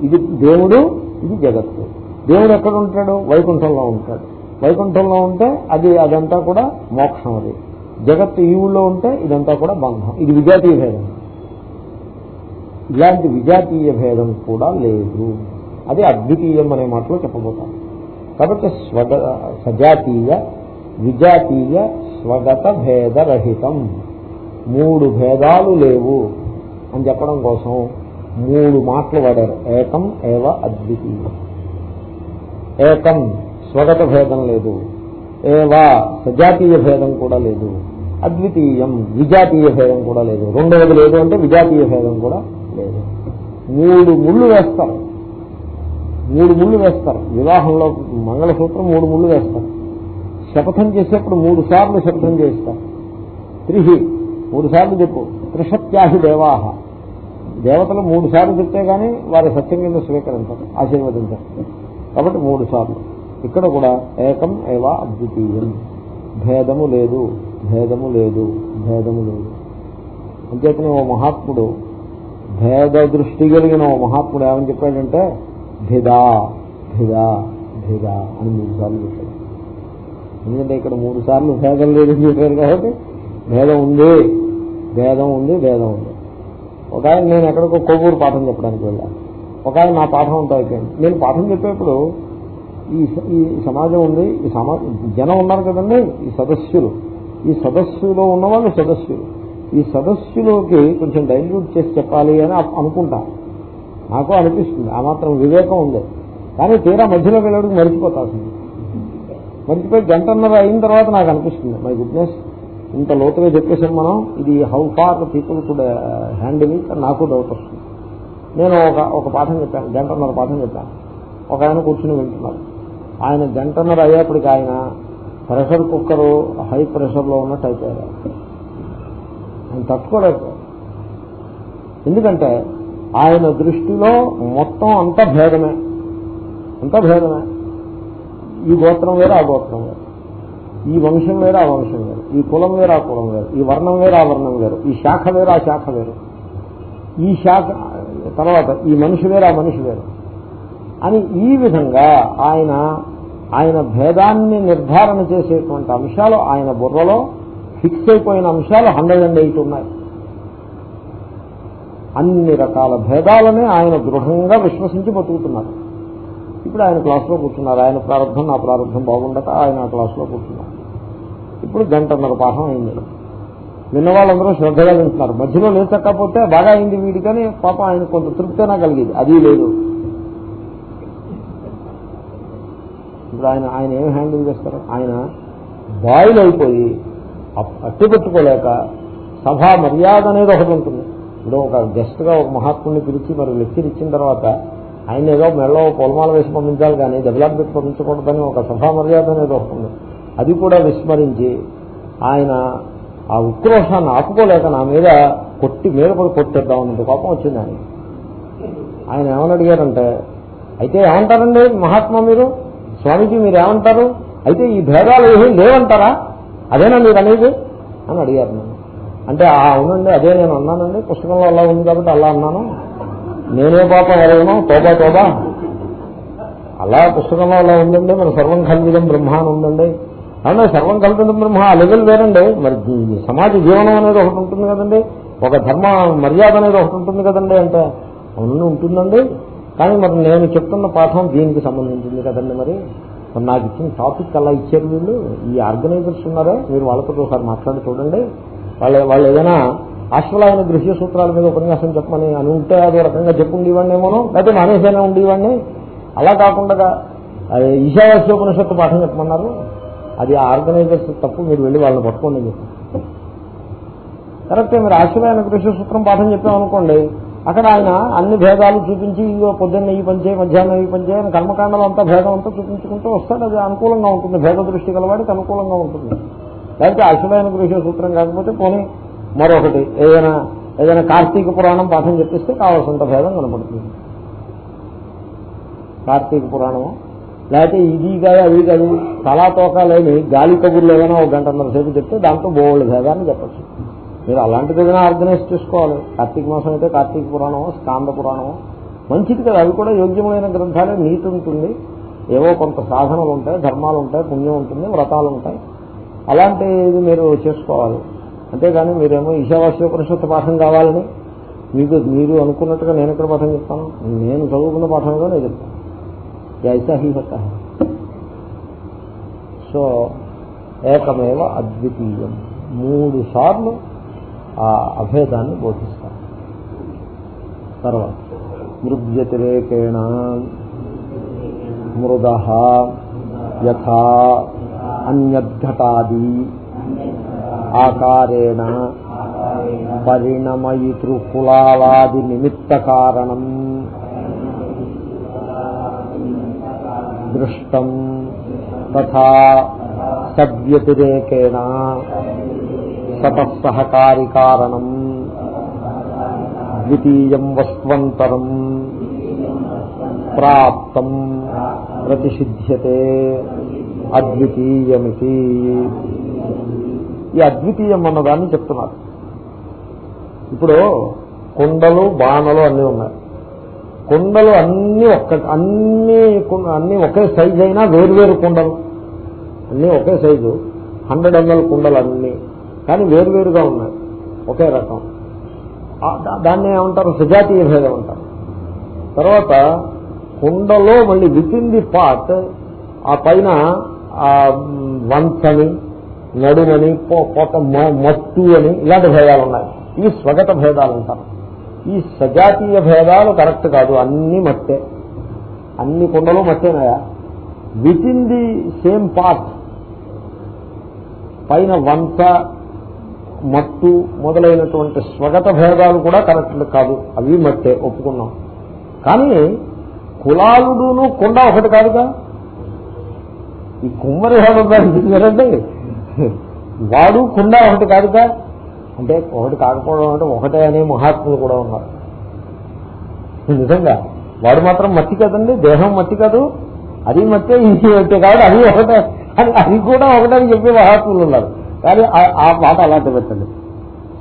ఇది దేవుడు ఇది జగత్తు. దేవుడు ఎక్కడ ఉంటాడు? వైకుంఠంలో ఉంటాడు. వైకుంఠంలో ఉంటే అది అదంతా కూడా మోక్షం అది. జగత్తు ఈ ఊళ్ళో ఉంటే ఇదంతా కూడా బంధం. ఇది విజాతీయ భేదం. ఇలాంటి విజాతీయ భేదం కూడా లేదు. అది అద్వితీయం అనే మాటలో చెప్పబోతాం. కాబట్టి స్వగ సజాతీయ విజాతీయ స్వగత భేదరహితం మూడు భేదాలు లేవు అని చెప్పడం కోసం మూడు మాటలు వాడారు. ఏకం ఏవ అద్వితీయం. ఏకం స్వగత భేదం లేదు. ఏవా సజాతీయ భేదం కూడా లేదు. అద్వితీయం విజాతీయ భేదం కూడా లేదు. రెండవది లేదు అంటే విజాతీయ భేదం కూడా లేదు. మూడు ముళ్ళు వేస్తారు. మూడు ముళ్ళు వేస్తారు. వివాహంలో మంగళసూత్రం మూడు ముళ్ళు వేస్తారు. శపథం చేసేప్పుడు మూడు సార్లు శపథం చేస్తారు. త్రిహి మూడు సార్లు చెప్పు. త్రిశత్యాహి దేవాహ. దేవతలు మూడు సార్లు చెప్తే గానీ వారి సత్యం కింద స్వీకరించరు ఆశీర్వదించరు. కాబట్టి మూడు సార్లు ఇక్కడ కూడా ఏకం ఏవా అద్వితీయం. భేదము లేదు భేదము లేదు భేదము లేదు. అంచేతనే ఓ మహాత్ముడు భేద దృష్టి కలిగిన ఓ మహాత్ముడు ఏమని చెప్పాడంటే భిదా భిదా భిదా అని మూడు సార్లు చెప్పాడు. ఎందుకంటే ఇక్కడ మూడు సార్లు భేదం లేదని చెప్పారు కాబట్టి భేదం ఉంది. భేదం ఉంది భేదం ఉంది. ఒక ఆయన నేను ఎక్కడికో కొవ్వూరు పాఠం చెప్పడానికి వెళ్ళాను ఒక ఆయన నా పాఠం అంతా అయిపోయింది. నేను పాఠం చెప్పేప్పుడు ఈ ఈ సమాజం ఉంది ఈ సమా జనం ఉన్నారు కదండి ఈ సదస్సులు. ఈ సదస్సులో ఉన్నవాళ్ళు సదస్సులు. ఈ సదస్సులోకి కొంచెం డైల్యూట్ చేసి చెప్పాలి అని అనుకుంటా. నాకు అనిపిస్తుంది ఆ మాత్రం వివేకం ఉంది. కానీ తీరా మధ్యలో వెళ్ళడానికి మర్చిపోతాను మర్చిపోయి గంటన్నర అయిన తర్వాత నాకు అనిపిస్తుంది మై గుడ్నెస్ ఇంత లోతుగా చెప్పేసాం మనం ఇది హౌ ఫార్ పీపుల్ కూడా హ్యాండిల్ ఇట్ నాకు డౌట్ వస్తుంది. నేను ఒక ఒక పాఠం చెప్పాను గంటన్నర పాఠం చెప్పాను. ఒక ఆయన కూర్చుని వింటున్నారు. ఆయన గంటన్నర అయ్యేప్పటికి ఆయన ప్రెషర్ కుక్కర్ హై ప్రెషర్లో ఉన్నట్టు అయిపోయారు. ఆయన తట్టుకోలేదు ఎందుకంటే ఆయన దృష్టిలో మొత్తం అంతా భేదమే. అంతా భేదమే. ఈ గోత్రం వేరు ఆ గోత్రం వేరు. ఈ వంశం వేరు ఆ వంశం ఈ కులం వేరు ఆ కులం వేరు. ఈ వర్ణం వేరు ఆ వర్ణం వేరు. ఈ శాఖ వేరు ఆ శాఖ వేరు. ఈ శాఖ తర్వాత ఈ మనిషి వేరు ఆ మనిషి వేరు. అని ఈ విధంగా ఆయన ఆయన భేదాన్ని నిర్ధారణ చేసేటువంటి అంశాలు ఆయన బుర్రలో ఫిక్స్ అయిపోయిన అంశాలు హండ్రెడ్ అండ్ ఎయిట్ ఉన్నాయి. అన్ని రకాల భేదాలనే ఆయన దృఢంగా విశ్వసించి బతుకుతున్నారు. ఇప్పుడు ఆయన క్లాస్లో కూర్చున్నారు. ఆయన ప్రారంభం నా ప్రారంభం బాగుండక ఆయన ఆ క్లాస్లో కూర్చున్నారు. ఇప్పుడు గంటన్నర పాఠం అయింది. విన్న వాళ్ళందరూ శ్రద్ధగా వింటున్నారు. మధ్యలో లేచకపోతే బాగా అయింది వీడికని పాపం ఆయన కొంత తృప్తైనా కలిగేది. అది లేదు. ఇప్పుడు ఆయన ఆయన ఏం హ్యాండిల్ చేస్తారు? ఆయన బాయిల్ అయిపోయి అట్టి పెట్టుకోలేక సభా మర్యాద అనేది ఒకటి ఉంటుంది. ఇప్పుడు ఒక గెస్ట్గా ఒక మహాత్ముడిని పిలిచి మరి లెక్చర్ ఇచ్చిన తర్వాత ఆయన ఏదో మెళ్ళో పొలమాల వేసి పంపించాలి కానీ డెవలప్ పెట్టి పంపించకూడదని ఒక సభా మర్యాద అనేది ఒకటి ఉంది. అది కూడా విస్మరించి ఆయన ఆ ఉక్రోషాన్ని ఆపుకోలేక నా మీద కొట్టి మీద పడి కొట్టేద్దామన్నంత కోపం వచ్చింది ఆయన ఆయన ఏమని అడిగారంటే అయితే ఏమంటారండి మహాత్మా మీరు? స్వామీజీ మీరు ఏమంటారు? అయితే ఈ భేదాలు ఏమీ లేవంటారా? అదేనా మీరు అనేది? అని అడిగారు నేను అంటే ఆ అవునండి అదే నేను అన్నానండి పుస్తకంలో అలా ఉంది కాబట్టి అలా అన్నాను. నేనే పాపం ఎవరేమో తోబా తోబా. అలా పుస్తకంలో అలా ఉందండి మన సర్వం కల్విదం బ్రహ్మ ఉందండి అవునా సర్వం కల్విదం బ్రహ్మ ఆ లెవెల్ వేరండి. మరి సమాజ జీవనం అనేది ఒకటి ఉంటుంది కదండి. ఒక ధర్మ మర్యాద అనేది ఒకటి ఉంటుంది కదండి. అంటే అవును ఉంటుందండి. కానీ మరి నేను చెప్తున్న పాఠం దీనికి సంబంధించింది కదండి మరి. మరి నాకు ఇచ్చిన టాపిక్ అలా ఇచ్చారు వీళ్ళు. ఈ ఆర్గనైజర్స్ ఉన్నారే? మీరు వాళ్ళతో ఒకసారి మాట్లాడి చూడండి. వాళ్ళ వాళ్ళు ఏదైనా అశ్వలాయన గృహ్య సూత్రాల మీద ఉపన్యాసం చెప్పమని అని ఉంటే అది రకంగా చెప్పు ఉండేవాడినేమోనో లేకపోతే మానేసైనా ఉండేవాడిని. అలా కాకుండా ఈశావాస్యోపనిషత్తు పాఠం చెప్పమన్నారు. అది ఆర్గనైజర్స్ తప్పు మీరు వెళ్ళి వాళ్ళని పట్టుకోండి అని చెప్పి కరెక్టే మీరు ఆశ్వలాయన కృషి సూత్రం పాఠం చెప్పామనుకోండి అక్కడ ఆయన అన్ని భేదాలు చూపించి ఇదో పొద్దున్న ఈ పంచే మధ్యాహ్నం ఈ పంచే కర్మకాండలు అంతా భేదం అంతా చూపించుకుంటూ వస్తాడు. అది అనుకూలంగా ఉంటుంది భేద దృష్టి గలవాడికి అనుకూలంగా ఉంటుంది. లేకపోతే అశ్వమైన కృషి సూత్రం కాకపోతే పోనీ మరొకటి ఏదైనా ఏదైనా కార్తీక పురాణం పాఠం చెప్పిస్తే కావాల్సినంత భేదం కనపడుతుంది. కార్తీక పురాణము లేకపోతే ఇది కాదు అది కాదు. తలా తోక లేని గాలి కబుర్లు ఏదైనా ఒక గంటన్నర సేపు చెప్తే దాంతో బోల్డ్ భేదాన్ని చెప్పచ్చు. మీరు అలాంటిది ఏదైనా ఆర్గనైజ్ చేసుకోవాలి. కార్తీక మాసం అయితే కార్తీక పురాణమో స్కాంద పురాణమో. మంచిది కదా అవి కూడా యోగ్యమైన గ్రంథాలే నీతి ఉంటుంది. ఏవో కొంత సాధనలు ఉంటాయి ధర్మాలు ఉంటాయి పుణ్యం ఉంటుంది వ్రతాలు ఉంటాయి. అలాంటిది మీరు చేసుకోవాలి. అంతేగాని మీరేమో ఈశావాస్యోపనిషత్తు పాఠం కావాలని మీకు మీరు అనుకున్నట్టుగా నేను ఇక్కడ పాఠం చెప్తాను. నేను చదువుకున్న పాఠంలో నేను చెప్తాను. ఐసా హీ హోతా హై. సో ఏకమేవ అద్వితీయం మూడు సార్లు ఆ అభేదాన్ని బోధిస్తారు తర్వాత మృగ్యతిరేకేణ మృద యథా అన్యద్ఘటాది ఆకారేణ పరిణమయితృకులాలాది నిమిత్త కారణం దృష్టం తథా సద్వ్యతిరేకేణ సతసహకారి కారణం ద్వితీయం వస్వంతరం ప్రాప్తం ప్రతిషిధ్యతే అద్వితీయమితి. ఈ అద్వితీయం అన్నదాన్ని చెప్తున్నారు. ఇప్పుడు కుండలు బాణలు అన్నీ ఉన్నాయి. కొండలు అన్ని ఒక్క అన్ని కు- అన్ని ఒకే సైజు అయినా వేరువేరు కుండలు. అన్నీ ఒకే సైజు హండ్రెడ్ ఎంఎల్ కుండలు అన్నీ కానీ వేరువేరుగా ఉన్నాయి. ఒకే రకం. దాన్ని ఏమంటారు? సజాతీయ భేదం అంటారు. తర్వాత కుండలో మళ్ళీ విత్ ఇన్ ది పార్ట్ ఆ పైన ఆ వంచని నడుమని పోత మ- అని ఇలాంటి భేదాలు ఉన్నాయి. ఇవి స్వగత భేదాలు అంటారు. ఈ సజాతీయ భేదాలు కరెక్ట్ కాదు అన్ని మట్టే. అన్ని కుండలు మట్టేనాయా? Within the same part పైన వంచ మట్టు మొదలైనటువంటి స్వగత భేదాలు కూడా కరెక్ట్ కాదు. అవి మట్టే ఒప్పుకున్నాం. కానీ కులాలుడును కుండ ఒకటి కాదుగా? ఈ కుమ్మరి చూసారండి వాడు కుండ ఒకటి కాదుగా? అంటే ఒకటి కాకపోవడం అంటే ఒకటే అనే మహాత్ములు కూడా ఉన్నారు. నిజంగా వాడు మాత్రం మట్టి కదండి దేహం మట్టి కాదు అది మట్టే ఇది మట్టే కాదు అది ఒకటే అది కూడా ఒకటని చెప్పే మహాత్ములు ఉన్నారు. కానీ ఆ- ఆ మాట అలాంటి పెట్టండి.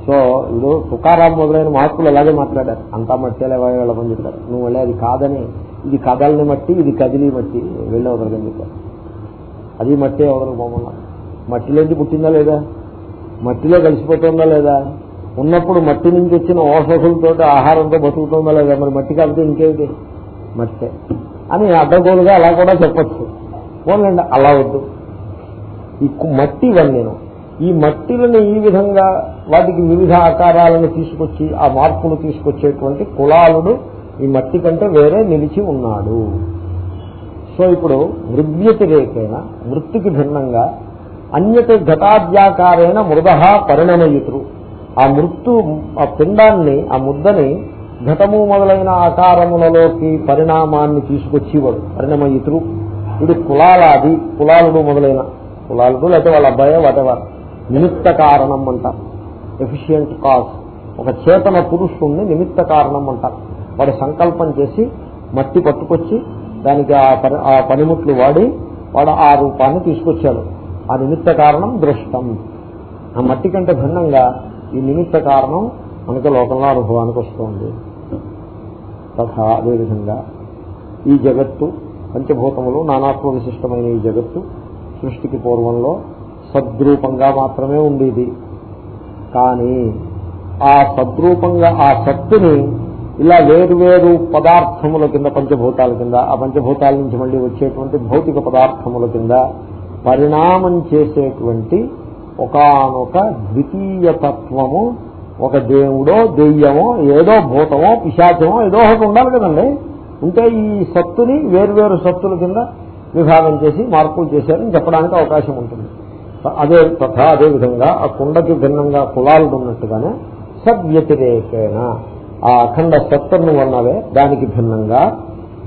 సో ఇప్పుడు తుకారాం మొదలైన మహాత్ములు అలాగే మాట్లాడారు. అంతా మట్టేలే వెళ్ళమని చెప్పారు నువ్వు వెళ్ళి అది కాదని ఇది కదలని మట్టి ఇది కదిలి మట్టి వెళ్ళి వదలకని చెప్పారు? అది మట్టే వదలకపోమన్నారు మట్టిలోంచి పుట్టిందా లేదా? మట్టిలో కలిసిపోతుందా లేదా? ఉన్నప్పుడు మట్టి నుంచి వచ్చిన ఓషధులతో ఆహారంతో బతుకుతుందా లేదా? మరి మట్టి కాబట్టి ఇంకేమిటి? మట్టే. అని అడ్డగోలుగా అలా కూడా చెప్పచ్చు. పోనండి అలా వద్దు. ఈ మట్టి నేను ఈ మట్టిలను ఈ విధంగా వాటికి వివిధ ఆకారాలను తీసుకొచ్చి ఆ మార్పులు తీసుకొచ్చేటువంటి కులాలుడు ఈ మట్టి కంటే వేరే నిలిచి ఉన్నాడు. సో ఇప్పుడు మృద్వ్యతిరేకేణ మృత్తికి భిన్నంగా అన్యత్ ఘటాద్యాకారేణ మృద పరిణమయుతురు. ఆ మృత్తు ఆ పిండాన్ని ఆ ముద్దని ఘటము మొదలైన ఆకారములలోకి పరిణామాన్ని తీసుకొచ్చేవాడు పరిణమయుతురు. ఇది కులాలాది కులాలుడు మొదలైన కులాలుడు లేకపోతే వాళ్ళ అబ్బాయి వాటెవర్. నిమిత్త కారణం అంటారు ఎఫిషియంట్ కాజ్ ఒక చేతన పురుషుణ్ణి నిమిత్త కారణం అంటారు వాడు సంకల్పం చేసి మట్టి పట్టుకొచ్చి దానికి ఆ పని ఆ పనిముట్లు వాడి వాడు ఆ రూపాన్ని తీసుకొచ్చాడు. ఆ నిమిత్త కారణం దృష్టం. ఆ మట్టి కంటే భిన్నంగా ఈ నిమిత్త కారణం మనకి లోకంలో అనుభవానికి వస్తుంది. తథా అదేవిధంగా ఈ జగత్తు పంచభూతములు నానాత్మ విశిష్టమైన ఈ జగత్తు సృష్టికి పూర్వంలో సద్రూపంగా మాత్రమే ఉండేది. కానీ ఆ సద్రూపంగా ఆ శక్తిని ఇలా వేరువేరు పదార్థముల కింద పంచభూతాల కింద ఆ పంచభూతాల నుంచి మళ్ళీ వచ్చేటువంటి భౌతిక పదార్థముల కింద పరిణామం చేసేటువంటి ఒకానొక ద్వితీయ తత్వము ఒక దేవుడో దెయ్యమో ఏదో భూతమో పిశాచమో ఏదో ఒకటి ఉండాలి కదండి. ఉంటే ఈ సత్తుని వేరువేరు సత్తుల కింద విభాగం చేసి మార్పులు చేశారని చెప్పడానికి అవకాశం ఉంటుంది. అదే తథా అదే విధంగా ఆ కుండకి భిన్నంగా కులాలు ఉన్నట్టుగానే సద్వ్యతిరేకేణ. ఆ అఖండ సత్తను అన్నవే దానికి భిన్నంగా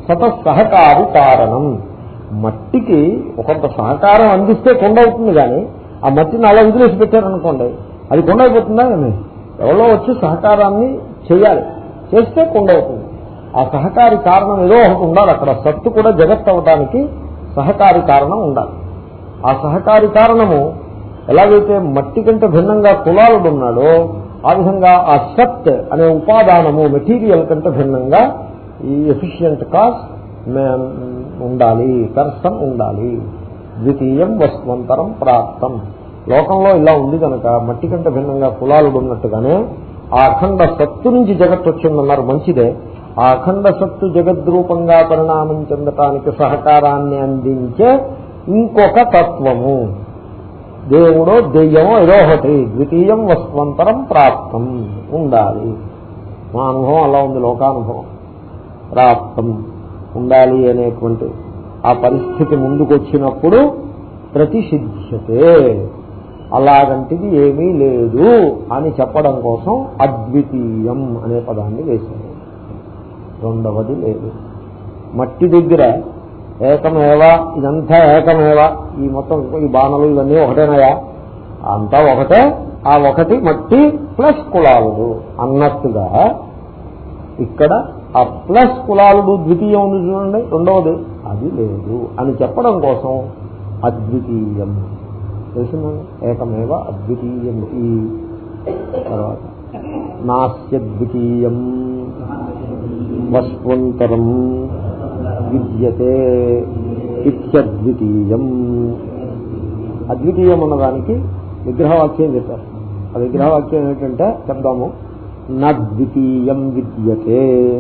సత సహకారి కారణం. మట్టికి ఒకంత సహకారం అందిస్తే కొండ అవుతుంది కానీ ఆ మట్టిని అలా వదిలేసి పెట్టారనుకోండి అది కొండ అయిపోతుందా ఏమి? ఎవరో వచ్చి సహకారాన్ని చేయాలి. చేస్తే కొండ అవుతుంది. ఆ సహకారి కారణం ఏదో ఒకటి ఉండాలి అక్కడ. సత్తు కూడా జగత్ అవడానికి సహకారి కారణం ఉండాలి. ఆ సహకారి కారణము ఎలాగైతే మట్టి కంటే భిన్నంగా కులాలుడు ఉన్నాడో ఆ విధంగా ఆ సత్ అనే ఉపాదానము మెటీరియల్ కంటే భిన్నంగా ఈ ఎఫిషియంట్ కాస్ ఉండాలి పర్సన్ ఉండాలి. ద్వితీయం వస్వంతరం ప్రాప్తం. లోకంలో ఇలా ఉంది కనుక మట్టి కంటే భిన్నంగా కులాలు ఉన్నట్టుగానే ఆ అఖండ సత్తు నుంచి జగత్తు వచ్చిందన్నారు మంచిదే. ఆ అఖండ సత్తు జగద్రూపంగా పరిణామం చెందటానికి సహకారాన్ని అందించే ఇంకొక తత్వము. దేవుడో దెయ్యమో ఏదో ఒకటి ద్వితీయం వస్వంతరం ప్రాప్తం. ఉండాలి. మా అనుభవం అలా ఉంది లోకానుభవం. ప్రాప్తం. ఉండాలి అనేటువంటి ఆ పరిస్థితి ముందుకొచ్చినప్పుడు ప్రతిషిధ్యతే. అలాగంటిది ఏమీ లేదు అని చెప్పడం కోసం అద్వితీయం అనే పదాన్ని వేశారు. రెండవది లేదు. మట్టి దగ్గర ఏకమేవా ఇదంతా ఏకమేవా ఈ మొత్తం ఈ బాణలు ఇవన్నీ ఒకటేనాయా? అంతా ఒకటే ఆ ఒకటి మట్టి ప్లస్ కులాలు అన్నట్టుగా ఇక్కడ ఆ ప్లస్ కులాలుడు ద్వితీయం ఉంది చూడండి రెండవది అది లేదు. అని చెప్పడం కోసం అద్వితీయం. తెలిసిందండి ఏకమేవ అద్వితీయం. ఈ తర్వాత నాస్యద్వితీయం వస్వంతరం విద్యతే ఇత్యద్వితీయం. అద్వితీయం అన్నదానికి విగ్రహవాక్యం చెప్పారు. ఆ విగ్రహవాక్యం ఏంటంటే చెప్దాము నద్వితీయం విద్యతే.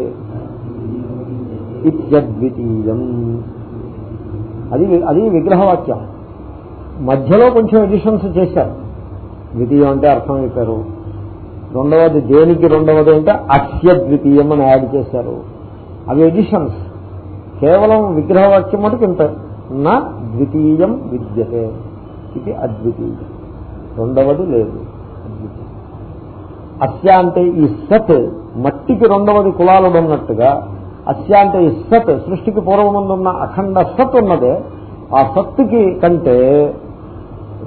ఇత్యద్వితీయం. అది అది విగ్రహవాక్యం. మధ్యలో కొంచెం ఎడిషన్స్ చేశారు. ద్వితీయం అంటే అర్థం చెప్పారు రెండవది దేనికి రెండవది అంటే అస్య ద్వితీయం అని యాడ్ చేశారు. అవి ఎడిషన్స్ కేవలం విగ్రహవాక్యం మటుకు ఇంత. నా ద్వితీయం విద్యతే. ఇది అద్వితీయం. రెండవది లేదు. అద్వితీయం. అస్య అంటే ఈ సత్ మట్టికి రెండవది కులాలు ఉన్నట్టుగా అస్య అంటే ఈ సత్ సృష్టికి పూర్వముందున్న అఖండ సత్ ఉన్నదే ఆ సత్తుకి కంటే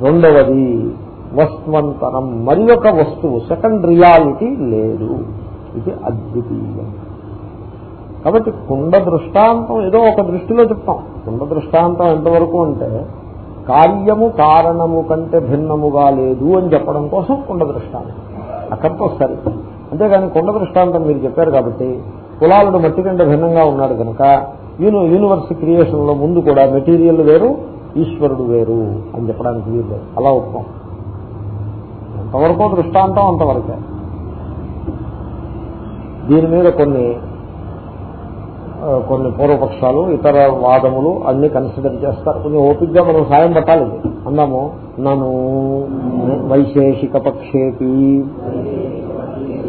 రెండవది వస్వంతరం మరి ఒక వస్తువు సెకండ్ రియాలిటీ లేదు. ఇది అద్వితీయం. కాబట్టి కుండ దృష్టాంతం ఏదో ఒక దృష్టిలో చెప్తాం. కుండ దృష్టాంతం ఎంతవరకు అంటే కార్యము కారణము కంటే భిన్నముగా లేదు అని చెప్పడం కోసం కుండ దృష్టాంతం. అక్కడితో సరి. అంతేగాని కుండ దృష్టాంతం మీరు చెప్పారు కాబట్టి కులాలుడు మట్టి కంటే భిన్నంగా ఉన్నాడు కనుక యూని యూనివర్స్ క్రియేషన్లో ముందు కూడా మెటీరియల్ వేరు ఈశ్వరుడు వేరు అని చెప్పడానికి వీలు అలా ఒప్పుకోం. ఎంతవరకు దృష్టాంతం అంతవరకే. దీని మీద కొన్ని కొన్ని పూర్వపక్షాలు ఇతర వాదములు అన్ని కన్సిడర్ చేస్తారు. కొంచెం ఓపిక్గా మనం సాయం పట్టాలి. అన్నాము నన్ను వైశేషిక పక్షేపి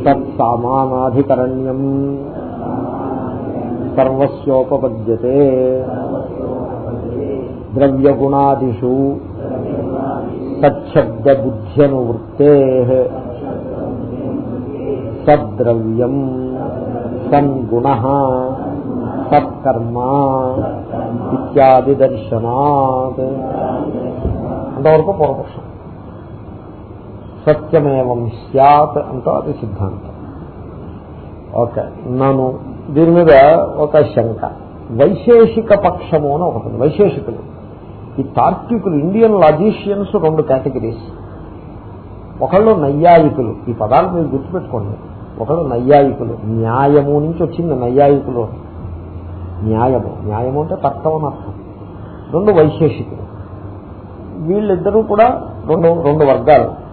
తత్సామానాధికరణ్యం సర్వస్యోపపద్యతే. ద్రవ్యగుణాదిషు సచ్చబ్దబుద్ధ్యనువృత్తే. సద్ద్రవ్యం సన్గుణ సత్కర్మ ఇత్యాది దర్శనాత్. అంతవరకు పూర్వపక్షం. సత్యమేవం సత్ అంటూ అది సిద్ధాంతం. ఓకే నన్ను దీని మీద ఒక శంక. వైశేషిక పక్షము అని ఒకటి వైశేషికులు. ఈ తార్కికులు ఇండియన్ లాజిషియన్స్ రెండు కేటగిరీస్. ఒకళ్ళు నైయాయికులు. ఈ పదాలు మీరు గుర్తుపెట్టుకోండి. ఒకళ్ళు నైయాయికులు. న్యాయము నుంచి వచ్చింది నైయాయికులు. న్యాయము. న్యాయము అంటే తర్కం అని అర్థం. రెండు వైశేషికులు. వీళ్ళిద్దరూ కూడా రెండు రెండు వర్గాలు.